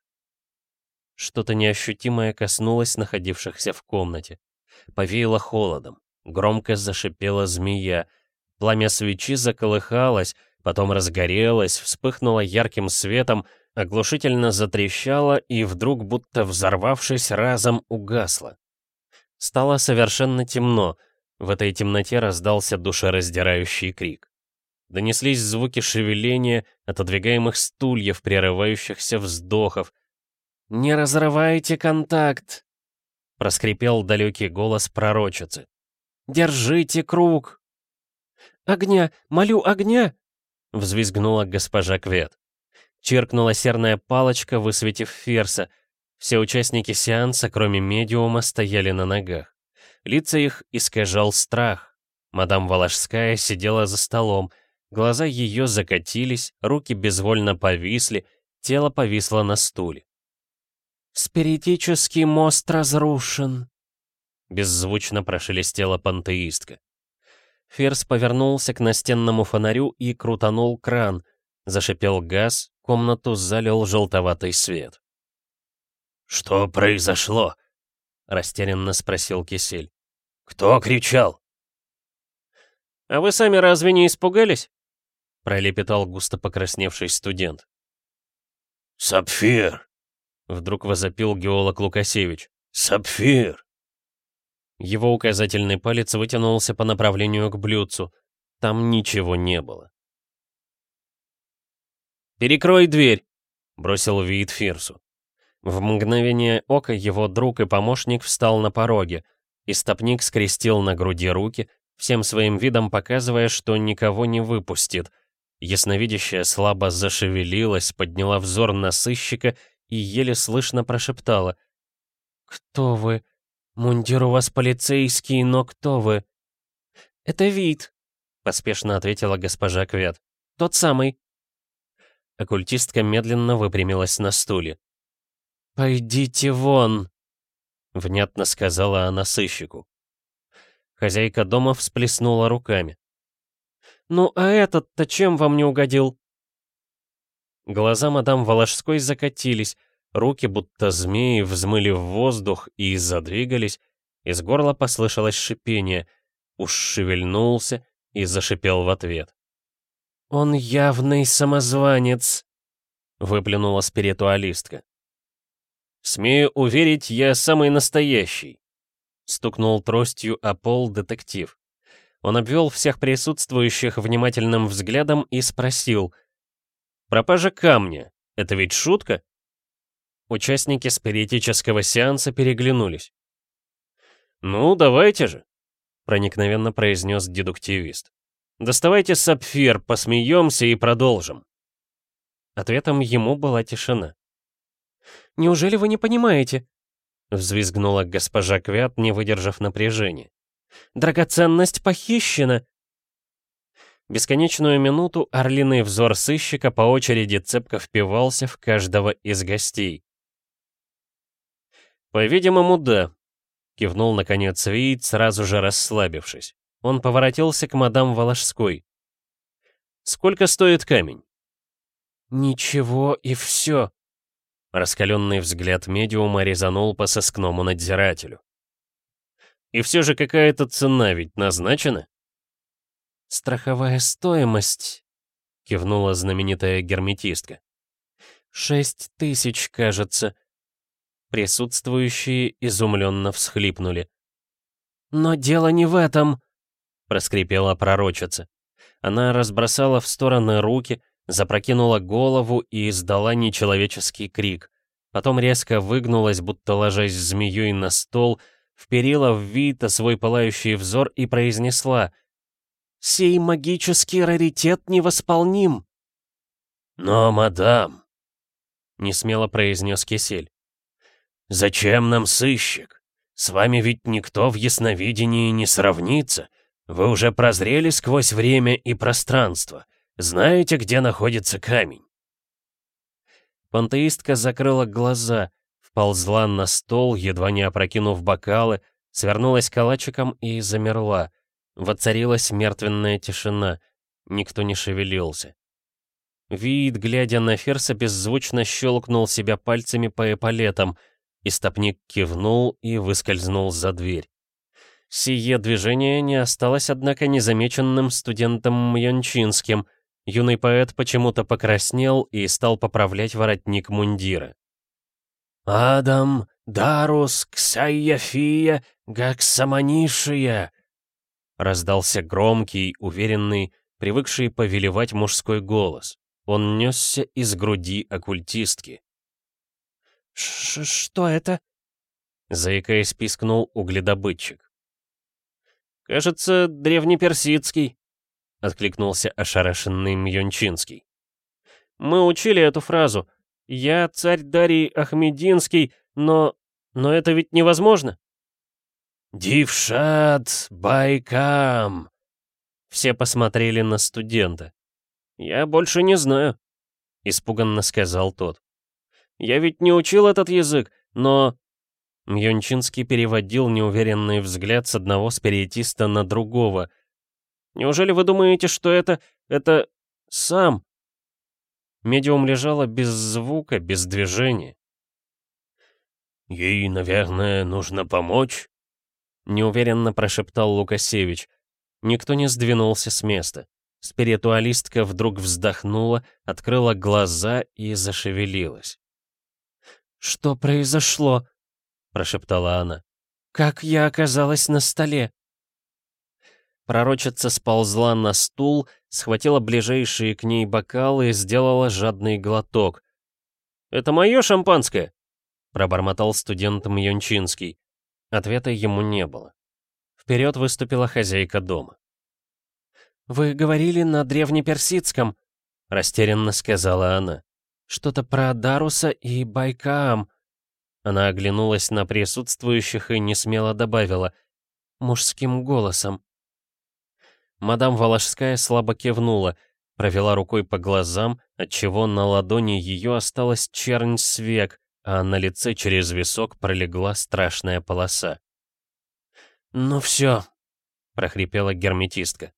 Что-то неощутимое коснулось находившихся в комнате. Повеяло холодом. Громко зашипела змея. Пламя свечи заколыхалось, потом разгорелось, вспыхнуло ярким светом, оглушительно затрещало и вдруг, будто взорвавшись, разом угасло. Стало совершенно темно. В этой темноте раздался душераздирающий крик. Донеслись звуки шевеления, отодвигаемых стульев, прерывающихся вздохов. «Не разрывайте контакт!» — проскрипел далекий голос пророчицы. Держите круг!» «Огня! Молю, огня!» — взвизгнула госпожа Квет. Чиркнула серная палочка, высветив ферса. Все участники сеанса, кроме медиума, стояли на ногах. Лица их искажал страх. Мадам Волошская сидела за столом. Глаза ее закатились, руки безвольно повисли, тело повисло на стуле. «Спиритический мост разрушен», Беззвучно прошелестела пантеистка. Ферс повернулся к настенному фонарю и крутанул кран. Зашипел газ, комнату залил желтоватый свет. «Что произошло?» — растерянно спросил Кисель. «Кто кричал?» «А вы сами разве не испугались?» — пролепетал густо покрасневший студент. «Сапфир!» — вдруг возопил геолог Лукасевич. «Сапфир!» Его указательный палец вытянулся по направлению к блюдцу. Там ничего не было. «Перекрой дверь!» — бросил Виит Фирсу. В мгновение ока его друг и помощник встал на пороге. Истопник скрестил на груди руки, всем своим видом показывая, что никого не выпустит. Ясновидящая слабо зашевелилась, подняла взор на сыщика и еле слышно прошептала. «Кто вы?» «Мундир у вас полицейский, но кто вы?» «Это вид», — поспешно ответила госпожа Квет. «Тот самый». Оккультистка медленно выпрямилась на стуле. «Пойдите вон!» внятно сказала она сыщику. Хозяйка дома всплеснула руками. «Ну а этот-то чем вам не угодил?» Глаза мадам Волошской закатились, руки будто змеи взмыли в воздух и задвигались, из горла послышалось шипение, уж шевельнулся и зашипел в ответ. «Он явный самозванец», — выплюнула спиритуалистка. «Смею уверить, я самый настоящий», — стукнул тростью о пол детектив. Он обвел всех присутствующих внимательным взглядом и спросил. «Пропажа камня — это ведь шутка?» Участники спиритического сеанса переглянулись. «Ну, давайте же», — проникновенно произнес дедуктивист. «Доставайте сапфир, посмеемся и продолжим». Ответом ему была тишина. «Неужели вы не понимаете?» — взвизгнула госпожа Квят, не выдержав напряжения. «Драгоценность похищена!» Бесконечную минуту орлиный взор сыщика по очереди цепко впивался в каждого из гостей. «По-видимому, да», — кивнул наконец Виит, сразу же расслабившись. Он поворотился к мадам Волошской. «Сколько стоит камень?» «Ничего и все», Раскаленный взгляд медиума резанул по сыскному надзирателю. «И все же какая-то цена ведь назначена?» «Страховая стоимость», — кивнула знаменитая герметистка. «Шесть тысяч, кажется». Присутствующие изумленно всхлипнули. «Но дело не в этом», — проскрипела пророчица. Она разбросала в стороны руки, запрокинула голову и издала нечеловеческий крик. Потом резко выгнулась, будто ложась змеей на стол, вперила в Вита свой пылающий взор и произнесла «Сей магический раритет невосполним!» «Но, мадам!» — несмело произнес Кисель. «Зачем нам сыщик? С вами ведь никто в ясновидении не сравнится. Вы уже прозрели сквозь время и пространство. Знаете, где находится камень?» Пантеистка закрыла глаза, вползла на стол, едва не опрокинув бокалы, свернулась калачиком и замерла. Воцарилась мертвенная тишина. Никто не шевелился. Вид, глядя на Ферса, беззвучно щелкнул себя пальцами по эполетам. Истопник кивнул и выскользнул за дверь. Сие движение не осталось, однако, незамеченным студентом Мьончинским, Юный поэт почему-то покраснел и стал поправлять воротник мундира. «Адам, Дарус, Ксайяфия, Гаксаманишия!» Раздался громкий, уверенный, привыкший повелевать мужской голос. Он несся из груди оккультистки. Ш «Что это?» Заикаясь, пискнул угледобытчик. «Кажется, древнеперсидский», — откликнулся ошарашенный Мьончинский. «Мы учили эту фразу. Я царь Дарий Ахмединский, но... но это ведь невозможно». «Дившат Байкам!» Все посмотрели на студента. «Я больше не знаю», — испуганно сказал тот. «Я ведь не учил этот язык, но...» Мьончинский переводил неуверенный взгляд с одного спиритиста на другого — Неужели вы думаете, что это... это... сам?» Медиум лежала без звука, без движения. «Ей, наверное, нужно помочь?» Неуверенно прошептал Лукасевич. Никто не сдвинулся с места. Спиритуалистка вдруг вздохнула, открыла глаза и зашевелилась. «Что произошло?» — прошептала она. «Как я оказалась на столе?» Пророчица сползла на стул, схватила ближайшие к ней бокалы и сделала жадный глоток. «Это мое шампанское?» — пробормотал студент Мьончинский. Ответа ему не было. Вперед выступила хозяйка дома. «Вы говорили на древнеперсидском», — растерянно сказала она. «Что-то про Даруса и Байкаам». Она оглянулась на присутствующих и несмело добавила «мужским голосом». Мадам Волошская слабо кивнула, провела рукой по глазам, отчего на ладони ее осталась чернь с век, а на лице через висок пролегла страшная полоса. «Ну все», — прохрипела герметистка.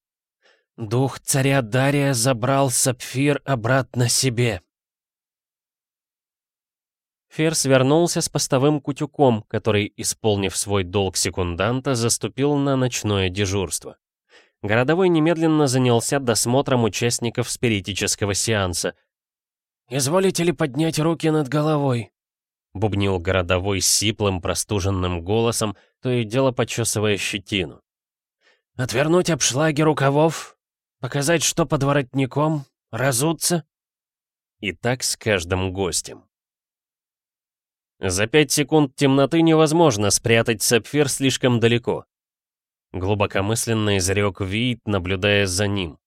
«Дух царя Дария забрал сапфир обратно себе». Ферс вернулся с постовым кутюком, который, исполнив свой долг секунданта, заступил на ночное дежурство. Городовой немедленно занялся досмотром участников спиритического сеанса. «Изволите ли поднять руки над головой?» — бубнил городовой сиплым, простуженным голосом, то и дело почесывая щетину. «Отвернуть обшлаги рукавов? Показать, что под воротником? Разуться?» И так с каждым гостем. За пять секунд темноты невозможно спрятать сапфир слишком далеко. Глубокомысленно изрек Вит, наблюдая за ним.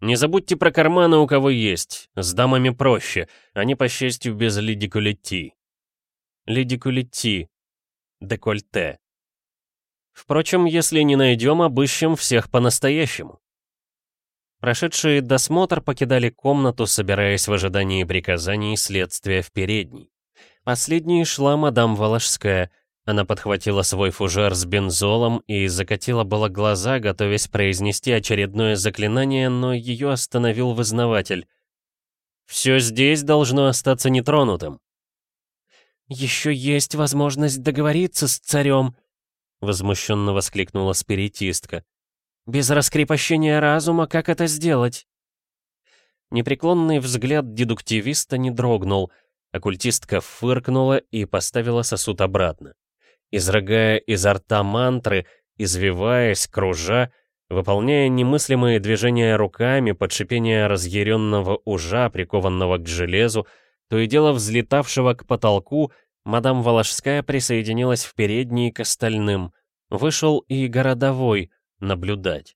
Не забудьте про карманы, у кого есть. С дамами проще. Они, по счастью, без лидикулетти. Лидикулетти. Декольте. Впрочем, если не найдем, обыщем всех по-настоящему. Прошедшие досмотр покидали комнату, собираясь в ожидании приказаний следствия в передней. Последней шла мадам Волошская. Она подхватила свой фужер с бензолом и закатила было глаза, готовясь произнести очередное заклинание, но ее остановил вызнаватель. «Все здесь должно остаться нетронутым». «Еще есть возможность договориться с царем», — возмущенно воскликнула спиритистка. «Без раскрепощения разума как это сделать?» Непреклонный взгляд дедуктивиста не дрогнул — Оккультистка фыркнула и поставила сосуд обратно. Изрыгая изо рта мантры, извиваясь, кружа, выполняя немыслимые движения руками под шипение разъяренного ужа, прикованного к железу, то и дело взлетавшего к потолку, мадам Волошская присоединилась в передней к остальным. Вышел и городовой наблюдать.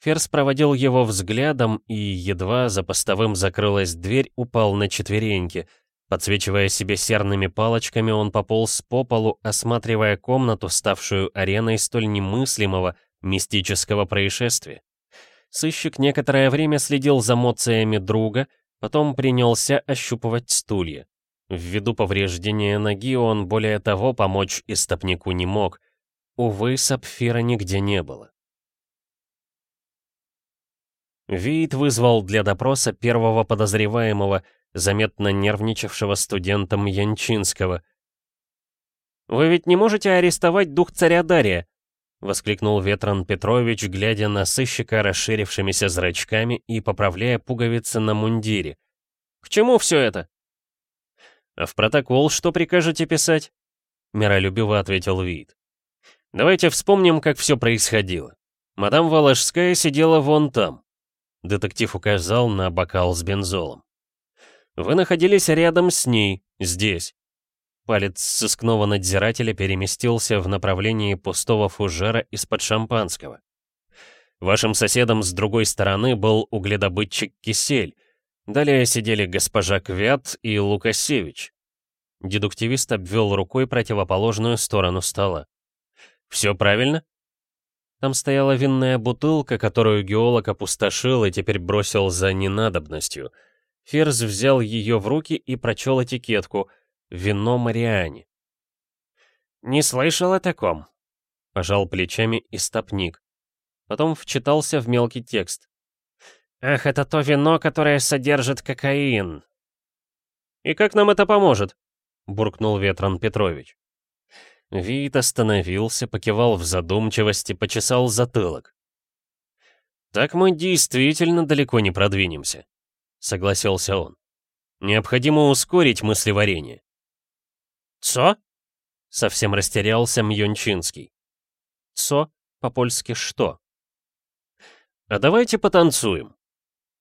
Ферс проводил его взглядом и, едва за постовым закрылась дверь, упал на четвереньки — Подсвечивая себе серными палочками, он пополз по полу, осматривая комнату, ставшую ареной столь немыслимого, мистического происшествия. Сыщик некоторое время следил за моциями друга, потом принялся ощупывать стулья. Ввиду повреждения ноги он, более того, помочь истопнику не мог. Увы, сапфира нигде не было. Вид вызвал для допроса первого подозреваемого — заметно нервничавшего студентом Янчинского. «Вы ведь не можете арестовать дух царя Дария?» — воскликнул Ветран Петрович, глядя на сыщика расширившимися зрачками и поправляя пуговицы на мундире. «К чему все это?» «А в протокол что прикажете писать?» — миролюбиво ответил Вид. «Давайте вспомним, как все происходило. Мадам Волошская сидела вон там». Детектив указал на бокал с бензолом. Вы находились рядом с ней, здесь. Палец сыскного надзирателя переместился в направлении пустого фужера из-под шампанского. Вашим соседом с другой стороны был угледобытчик Кисель. Далее сидели госпожа Квят и Лукасевич. Дедуктивист обвел рукой противоположную сторону стола. «Все правильно?» Там стояла винная бутылка, которую геолог опустошил и теперь бросил за ненадобностью — Ферз взял ее в руки и прочел этикетку «Вино Мариани». «Не слышал о таком», — пожал плечами истопник. Потом вчитался в мелкий текст. «Ах, это то вино, которое содержит кокаин». «И как нам это поможет?» — буркнул Ветран Петрович. Вит остановился, покивал в задумчивости, почесал затылок. «Так мы действительно далеко не продвинемся. — согласился он. «Необходимо ускорить мыслеварение». «Цо?» — совсем растерялся Мьончинский. «Цо» по-польски «что». «А давайте потанцуем».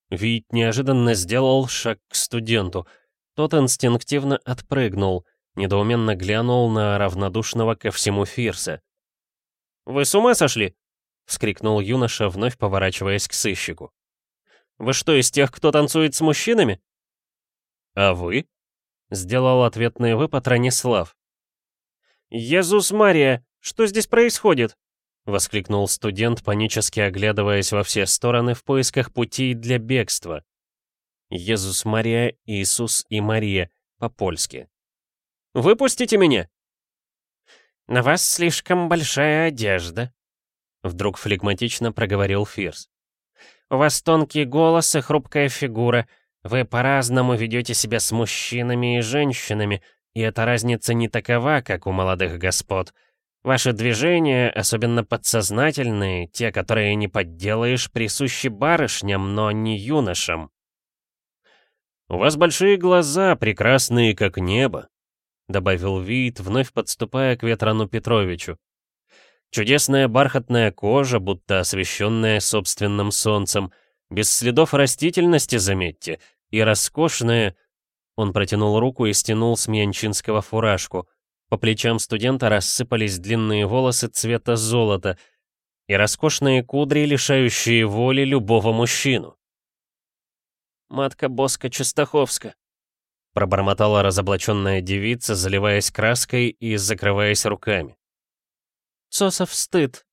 Вит неожиданно сделал шаг к студенту. Тот инстинктивно отпрыгнул, недоуменно глянул на равнодушного ко всему Фирса. «Вы с ума сошли?» — вскрикнул юноша, вновь поворачиваясь к сыщику. Вы что, из тех, кто танцует с мужчинами?» «А вы?» — сделал ответный выпад Ранислав. «Езус Мария, что здесь происходит?» — воскликнул студент, панически оглядываясь во все стороны в поисках путей для бегства. «Езус Мария, Иисус и Мария» по-польски. Выпустите меня!» «На вас слишком большая одежда», — вдруг флегматично проговорил Фирс. «У вас тонкий голос и хрупкая фигура. Вы по-разному ведете себя с мужчинами и женщинами, и эта разница не такова, как у молодых господ. Ваши движения, особенно подсознательные, те, которые не подделаешь, присущи барышням, но не юношам». «У вас большие глаза, прекрасные как небо», — добавил Вит, вновь подступая к Ветрану Петровичу. «Чудесная бархатная кожа, будто освещенная собственным солнцем, без следов растительности, заметьте, и роскошная...» Он протянул руку и стянул с Мьянчинского фуражку. По плечам студента рассыпались длинные волосы цвета золота и роскошные кудри, лишающие воли любого мужчину. «Матка Боска Чистаховска», Пробормотала разоблаченная девица, заливаясь краской и закрываясь руками. «Сосов стыд!»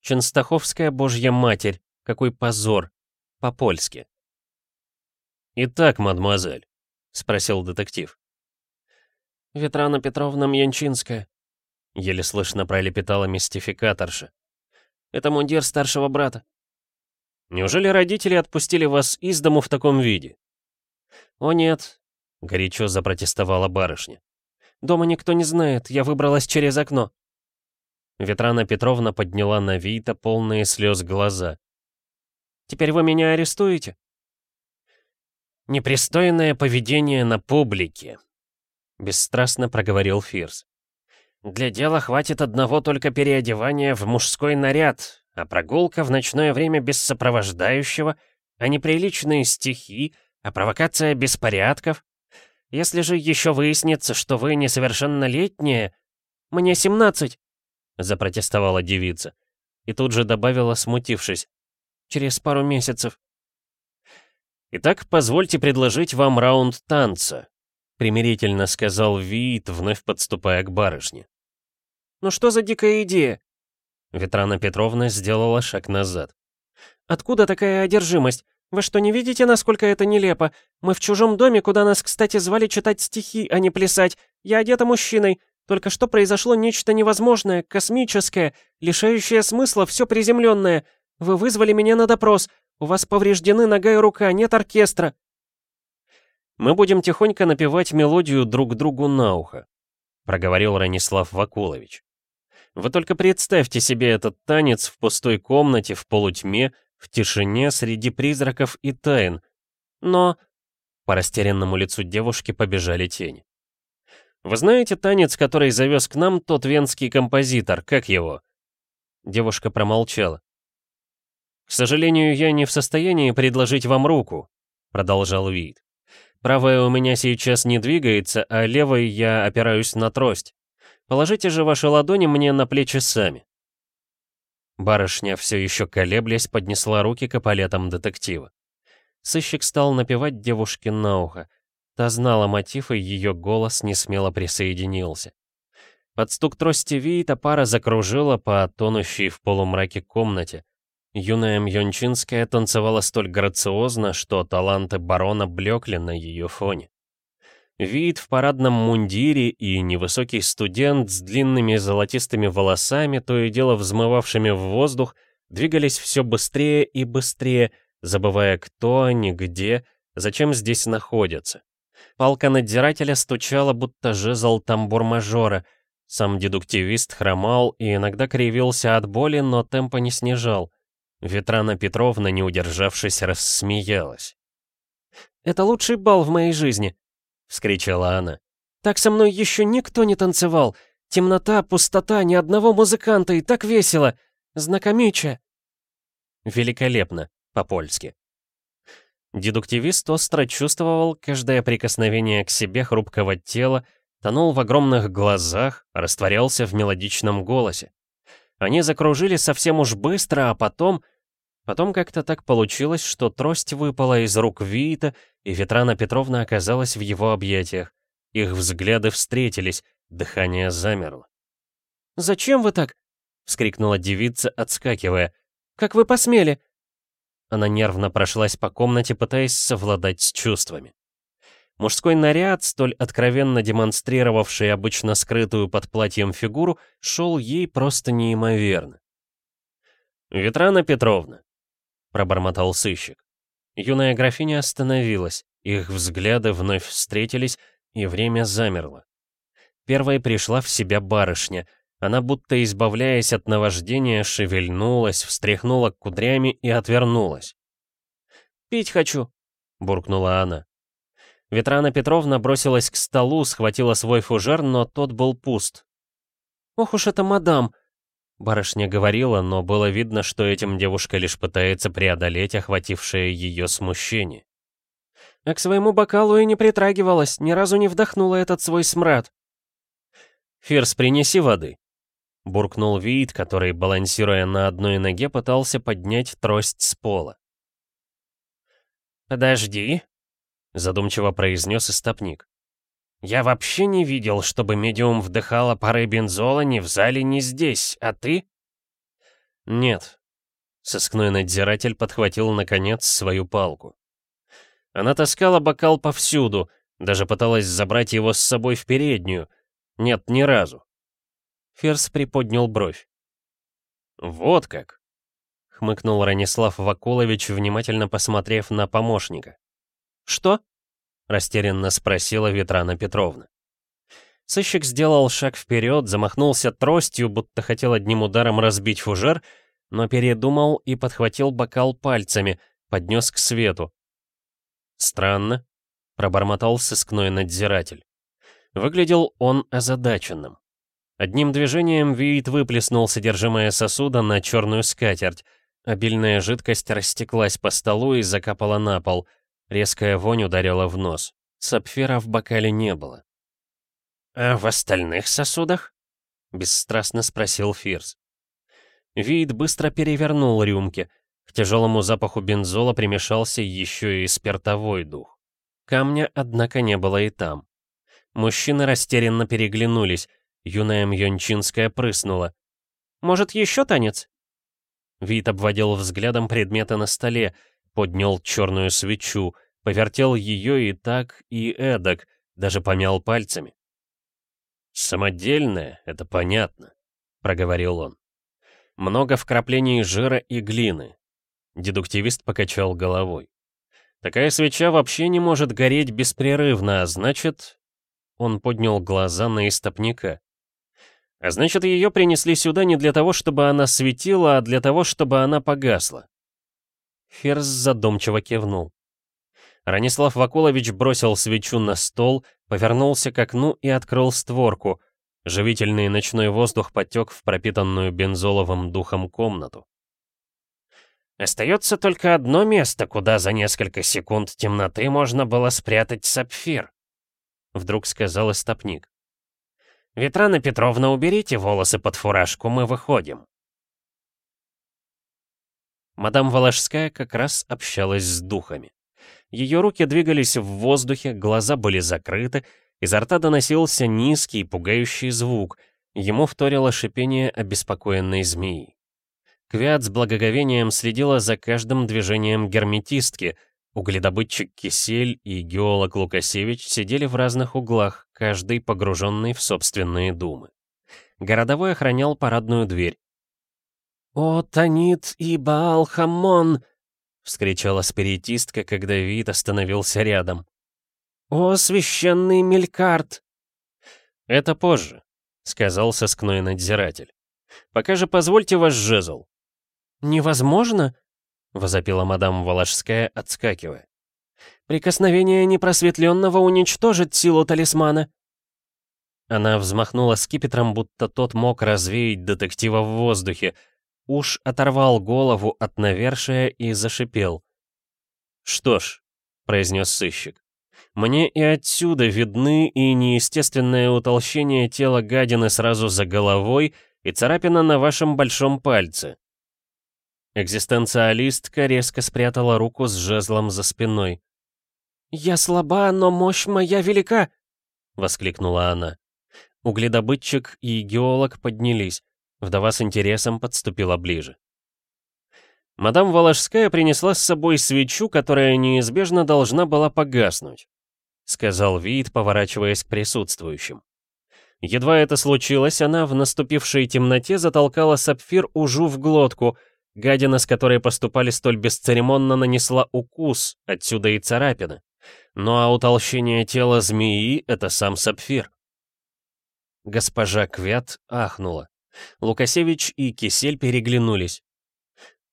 «Ченстаховская божья матерь! Какой позор!» По-польски. «Итак, мадемуазель», — спросил детектив. «Ветрана Петровна Мьянчинская», — еле слышно пролепетала мистификаторша. «Это мундир старшего брата». «Неужели родители отпустили вас из дому в таком виде?» «О нет», — горячо запротестовала барышня. «Дома никто не знает, я выбралась через окно». Ветрана Петровна подняла на Вита полные слез глаза. «Теперь вы меня арестуете?» «Непристойное поведение на публике», — бесстрастно проговорил Фирс. «Для дела хватит одного только переодевания в мужской наряд, а прогулка в ночное время без сопровождающего, а неприличные стихи — а провокация беспорядков? Если же еще выяснится, что вы несовершеннолетняя... Мне 17, запротестовала девица. И тут же добавила, смутившись. Через пару месяцев. «Итак, позвольте предложить вам раунд танца», — примирительно сказал Виит, вновь подступая к барышне. «Ну что за дикая идея?» Ветрана Петровна сделала шаг назад. «Откуда такая одержимость? Вы что, не видите, насколько это нелепо? Мы в чужом доме, куда нас, кстати, звали читать стихи, а не плясать. Я одета мужчиной. Только что произошло нечто невозможное, космическое, лишающее смысла, все приземленное. Вы вызвали меня на допрос. У вас повреждены нога и рука, нет оркестра. Мы будем тихонько напевать мелодию друг другу на ухо, проговорил Ранислав Вакулович. Вы только представьте себе этот танец в пустой комнате, в полутьме, в тишине среди призраков и тайн. Но... По растерянному лицу девушки побежали тени. «Вы знаете танец, который завез к нам тот венский композитор, как его?» Девушка промолчала. «К сожалению, я не в состоянии предложить вам руку», — продолжал Вид. «Правая у меня сейчас не двигается, а левой я опираюсь на трость. Положите же ваши ладони мне на плечи сами». Барышня, все еще колеблясь, поднесла руки к эполетам детектива. Сыщик стал напевать девушке на ухо. Та знала мотив, и ее голос не смело присоединился. Под стук трости Виита пара закружила по тонущей в полумраке комнате. Юная Мьончинская танцевала столь грациозно, что таланты барона блекли на ее фоне. Вид в парадном мундире и невысокий студент с длинными золотистыми волосами, то и дело взмывавшими в воздух, двигались все быстрее и быстрее, забывая, кто они, где, зачем здесь находятся. Палка надзирателя стучала, будто жезл тамбур-мажора. Сам дедуктивист хромал и иногда кривился от боли, но темпа не снижал. Ветрана Петровна, не удержавшись, рассмеялась. «Это лучший бал в моей жизни», — вскричала она. «Так со мной еще никто не танцевал. Темнота, пустота, ни одного музыканта, и так весело. Знакомича!» «Великолепно», по-польски. Дедуктивист остро чувствовал каждое прикосновение к себе хрупкого тела, тонул в огромных глазах, растворялся в мелодичном голосе. Они закружили совсем уж быстро, а потом... Потом как-то так получилось, что трость выпала из рук Виита, и Ветрана Петровна оказалась в его объятиях. Их взгляды встретились, дыхание замерло. «Зачем вы так?» — вскрикнула девица, отскакивая. «Как вы посмели?» Она нервно прошлась по комнате, пытаясь совладать с чувствами. Мужской наряд, столь откровенно демонстрировавший обычно скрытую под платьем фигуру, шел ей просто неимоверно. «Ветрана Петровна», — пробормотал сыщик. Юная графиня остановилась, их взгляды вновь встретились, и время замерло. Первой пришла в себя барышня. Она, будто избавляясь от наваждения, шевельнулась, встряхнула кудрями и отвернулась. «Пить хочу», — буркнула она. Ветрана Петровна бросилась к столу, схватила свой фужер, но тот был пуст. «Ох уж это мадам!» Барышня говорила, но было видно, что этим девушка лишь пытается преодолеть охватившее ее смущение. А к своему бокалу и не притрагивалась, ни разу не вдохнула этот свой смрад. «Фирс, принеси воды», — буркнул Вид, который, балансируя на одной ноге, пытался поднять трость с пола. «Подожди», задумчиво произнес истопник. «Я вообще не видел, чтобы медиум вдыхала пары бензола ни в зале, ни здесь, а ты?» «Нет». Сыскной надзиратель подхватил, наконец, свою палку. Она таскала бокал повсюду, даже пыталась забрать его с собой в переднюю. Нет, ни разу. Ферс приподнял бровь. «Вот как!» — хмыкнул Ранислав Вакулович, внимательно посмотрев на помощника. «Что?» — растерянно спросила Ветрана Петровна. Сыщик сделал шаг вперед, замахнулся тростью, будто хотел одним ударом разбить фужер, но передумал и подхватил бокал пальцами, поднес к свету. «Странно», — пробормотал сыскной надзиратель. Выглядел он озадаченным. Одним движением Виит выплеснул содержимое сосуда на черную скатерть. Обильная жидкость растеклась по столу и закапала на пол — Резкая вонь ударила в нос. Сапфира в бокале не было. «А в остальных сосудах?» — бесстрастно спросил Фирс. Вид быстро перевернул рюмки. К тяжелому запаху бензола примешался еще и спиртовой дух. Камня, однако, не было и там. Мужчины растерянно переглянулись. Юная Мьончинская прыснула. «Может, еще танец?» Вид обводил взглядом предметы на столе, поднял черную свечу, повертел ее и так, и эдак, даже помял пальцами. «Самодельное, это понятно», — проговорил он. «Много вкраплений жира и глины». Дедуктивист покачал головой. «Такая свеча вообще не может гореть беспрерывно, а значит...» Он поднял глаза на истопника. «А значит, ее принесли сюда не для того, чтобы она светила, а для того, чтобы она погасла. Ферзь задумчиво кивнул. Ранислав Вакулович бросил свечу на стол, повернулся к окну и открыл створку. Живительный ночной воздух потек в пропитанную бензоловым духом комнату. «Остается только одно место, куда за несколько секунд темноты можно было спрятать сапфир», — вдруг сказал истопник. «Ветрана Петровна, уберите волосы под фуражку, мы выходим». Мадам Волошская как раз общалась с духами. Ее руки двигались в воздухе, глаза были закрыты, изо рта доносился низкий, пугающий звук, ему вторило шипение обеспокоенной змеи. Квят с благоговением следила за каждым движением герметистки, угледобытчик Кисель и геолог Лукасевич сидели в разных углах, каждый погруженный в собственные думы. Городовой охранял парадную дверь. «О, Танит и Баал-Хамон!» — вскричала спиритистка, когда Вит остановился рядом. «О, священный Мелькарт!» «Это позже», — сказал сыскной надзиратель. «Пока же позвольте ваш жезл». «Невозможно?» — возопила мадам Волошская, отскакивая. «Прикосновение непросветленного уничтожит силу талисмана». Она взмахнула скипетром, будто тот мог развеять детектива в воздухе, Уж оторвал голову от навершия и зашипел. «Что ж», — произнес сыщик, — «мне и отсюда видны и неестественное утолщение тела гадины сразу за головой и царапина на вашем большом пальце». Экзистенциалистка резко спрятала руку с жезлом за спиной. «Я слаба, но мощь моя велика!» — воскликнула она. Угледобытчик и геолог поднялись. Вдова с интересом подступила ближе. Мадам Волошская принесла с собой свечу, которая неизбежно должна была погаснуть. сказал Вид, поворачиваясь к присутствующим. Едва это случилось, она в наступившей темноте затолкала сапфир ужу в глотку, гадина, с которой поступали столь бесцеремонно, нанесла укус, отсюда и царапина. Ну а утолщение тела змеи — это сам сапфир. Госпожа Квят ахнула. Лукасевич и Кисель переглянулись.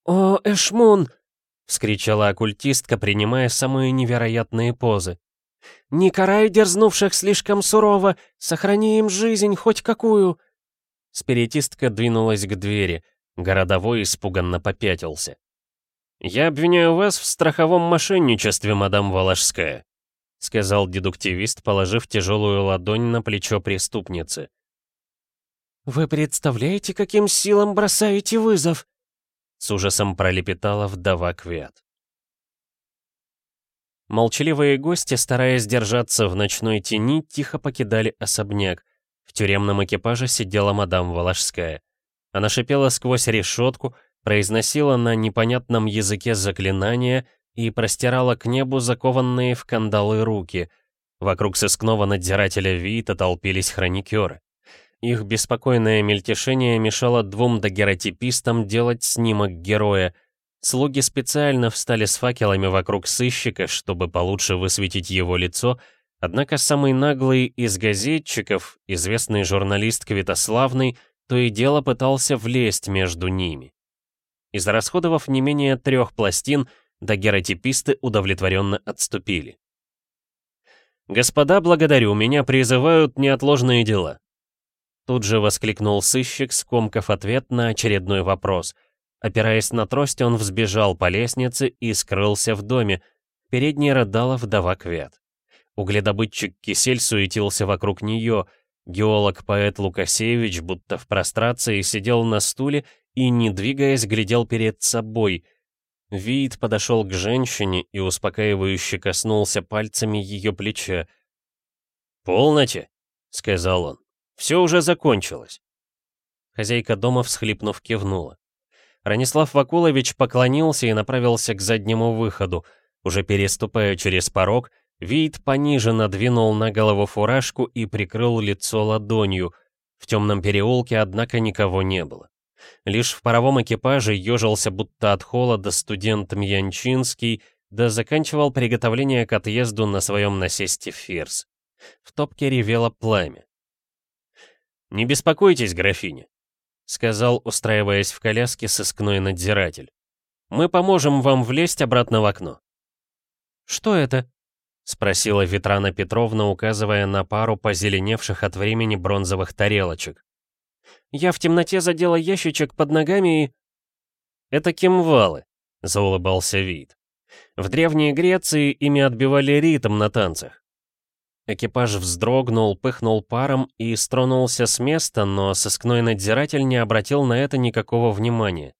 «О, Эшмун!» — вскричала оккультистка, принимая самые невероятные позы. «Не карай дерзнувших слишком сурово, сохрани им жизнь хоть какую!» Спиритистка двинулась к двери, городовой испуганно попятился. «Я обвиняю вас в страховом мошенничестве, мадам Волошская», сказал дедуктивист, положив тяжелую ладонь на плечо преступницы. «Вы представляете, каким силам бросаете вызов?» С ужасом пролепетала вдова Квет. Молчаливые гости, стараясь держаться в ночной тени, тихо покидали особняк. В тюремном экипаже сидела мадам Волошская. Она шипела сквозь решетку, произносила на непонятном языке заклинания и простирала к небу закованные в кандалы руки. Вокруг сыскного надзирателя Вита толпились хроникеры. Их беспокойное мельтешение мешало двум дагеротипистам делать снимок героя. Слуги специально встали с факелами вокруг сыщика, чтобы получше высветить его лицо, однако самый наглый из газетчиков, известный журналист Квитославный, то и дело пытался влезть между ними. Израсходовав не менее трех пластин, дагеротиписты удовлетворенно отступили. «Господа, благодарю, меня призывают неотложные дела. Тут же воскликнул сыщик, скомкав ответ на очередной вопрос. Опираясь на трость, он взбежал по лестнице и скрылся в доме. Передней рыдала вдова Квет. Угледобытчик Кисель суетился вокруг нее. Геолог-поэт Лукасевич, будто в прострации, сидел на стуле и, не двигаясь, глядел перед собой. Вид подошел к женщине и успокаивающе коснулся пальцами ее плеча. «Полноте», — сказал он. Все уже закончилось. Хозяйка дома, всхлипнув, кивнула. Ранислав Вакулович поклонился и направился к заднему выходу. Уже переступая через порог, Вид пониже надвинул на голову фуражку и прикрыл лицо ладонью. В темном переулке, однако, никого не было. Лишь в паровом экипаже ежился будто от холода студент Мьянчинский, да заканчивал приготовление к отъезду на своем насесте Фирс. В топке ревело пламя. «Не беспокойтесь, графиня», — сказал, устраиваясь в коляске сыскной надзиратель. «Мы поможем вам влезть обратно в окно». «Что это?» — спросила Ветрана Петровна, указывая на пару позеленевших от времени бронзовых тарелочек. «Я в темноте задела ящичек под ногами и...» «Это кимвалы», — заулыбался вид. «В Древней Греции ими отбивали ритм на танцах. Экипаж вздрогнул, пыхнул паром и стронулся с места, но сыскной надзиратель не обратил на это никакого внимания.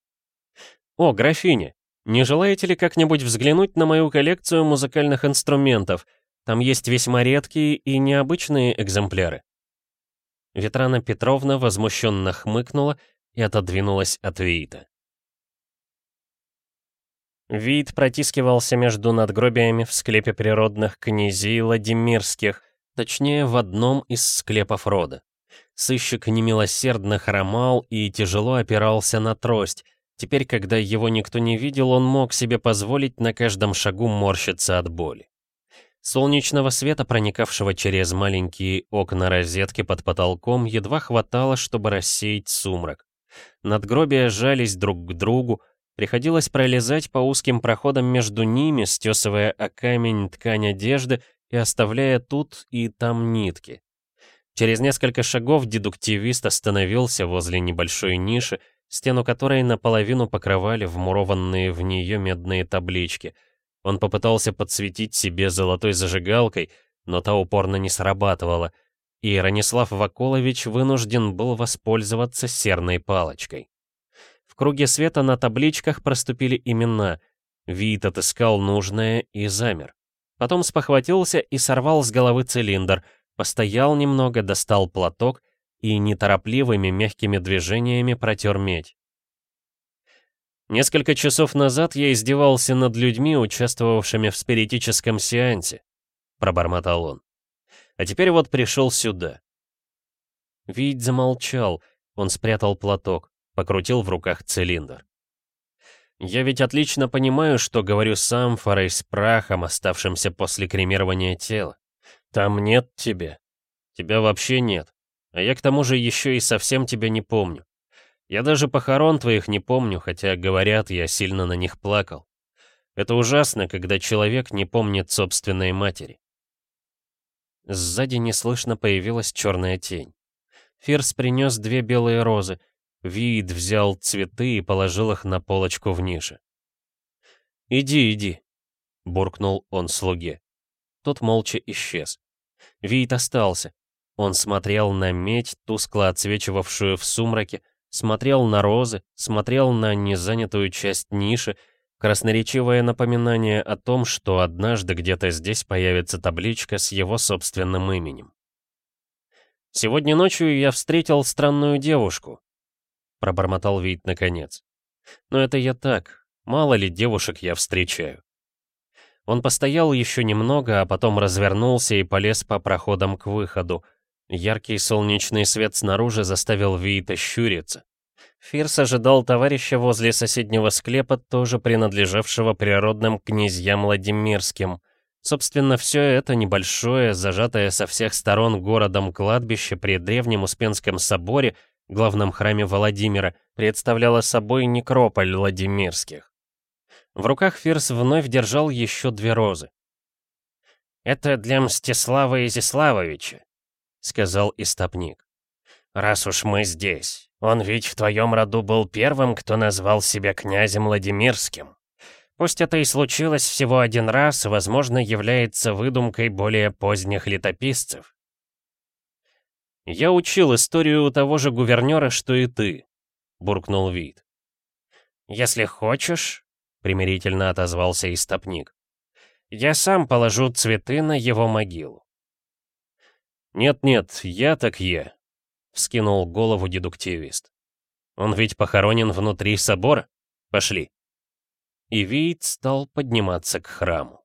«О, графиня, не желаете ли как-нибудь взглянуть на мою коллекцию музыкальных инструментов? Там есть весьма редкие и необычные экземпляры». Ветрана Петровна возмущенно хмыкнула и отодвинулась от Виита. Вид протискивался между надгробиями в склепе природных князей Владимирских, точнее, в одном из склепов рода. Сыщик немилосердно хромал и тяжело опирался на трость. Теперь, когда его никто не видел, он мог себе позволить на каждом шагу морщиться от боли. Солнечного света, проникавшего через маленькие окна розетки под потолком, едва хватало, чтобы рассеять сумрак. Надгробия жались друг к другу, Приходилось пролезать по узким проходам между ними, стесывая о камень ткань одежды и оставляя тут и там нитки. Через несколько шагов дедуктивист остановился возле небольшой ниши, стену которой наполовину покрывали вмурованные в нее медные таблички. Он попытался подсветить себе золотой зажигалкой, но та упорно не срабатывала, и Ранислав Ваколович вынужден был воспользоваться серной палочкой. В круге света на табличках проступили имена. Вид отыскал нужное и замер. Потом спохватился и сорвал с головы цилиндр, постоял немного, достал платок и неторопливыми мягкими движениями протер медь. Несколько часов назад я издевался над людьми, участвовавшими в спиритическом сеансе, пробормотал он. «А теперь вот пришел сюда». Вить замолчал, он спрятал платок, покрутил в руках цилиндр. «Я ведь отлично понимаю, что говорю с амфорой, с прахом, оставшимся после кремирования тела. Там нет тебя. Тебя вообще нет. А я к тому же еще и совсем тебя не помню. Я даже похорон твоих не помню, хотя, говорят, я сильно на них плакал. Это ужасно, когда человек не помнит собственной матери. Сзади неслышно появилась черная тень. Фирс принес две белые розы. Вид взял цветы и положил их на полочку в нише. «Иди, иди», — буркнул он слуге. Тот молча исчез. Вид остался. Он смотрел на медь, тускло отсвечивавшую в сумраке, смотрел на розы, смотрел на незанятую часть ниши, красноречивое напоминание о том, что однажды где-то здесь появится табличка с его собственным именем. «Сегодня ночью я встретил странную девушку», — пробормотал Вит наконец. «Но это я так, мало ли девушек я встречаю». Он постоял еще немного, а потом развернулся и полез по проходам к выходу, Яркий солнечный свет снаружи заставил Виита щуриться. Фирс ожидал товарища возле соседнего склепа, тоже принадлежавшего природным князьям Владимирским. Собственно, все это небольшое, зажатое со всех сторон городом кладбище при Древнем Успенском соборе, главном храме Владимира, представляло собой некрополь Владимирских. В руках Фирс вновь держал еще две розы. «Это для Мстислава Изиславовича», — сказал истопник. «Раз уж мы здесь, он ведь в твоем роду был первым, кто назвал себя князем Владимирским. Пусть это и случилось всего один раз, возможно, является выдумкой более поздних летописцев». «Я учил историю у того же гувернера, что и ты», — буркнул Вид. «Если хочешь», — примирительно отозвался истопник, — «я сам положу цветы на его могилу». «Нет-нет, я так я», — вскинул голову дедуктивист. «Он ведь похоронен внутри собора? Пошли». И Вейт стал подниматься к храму.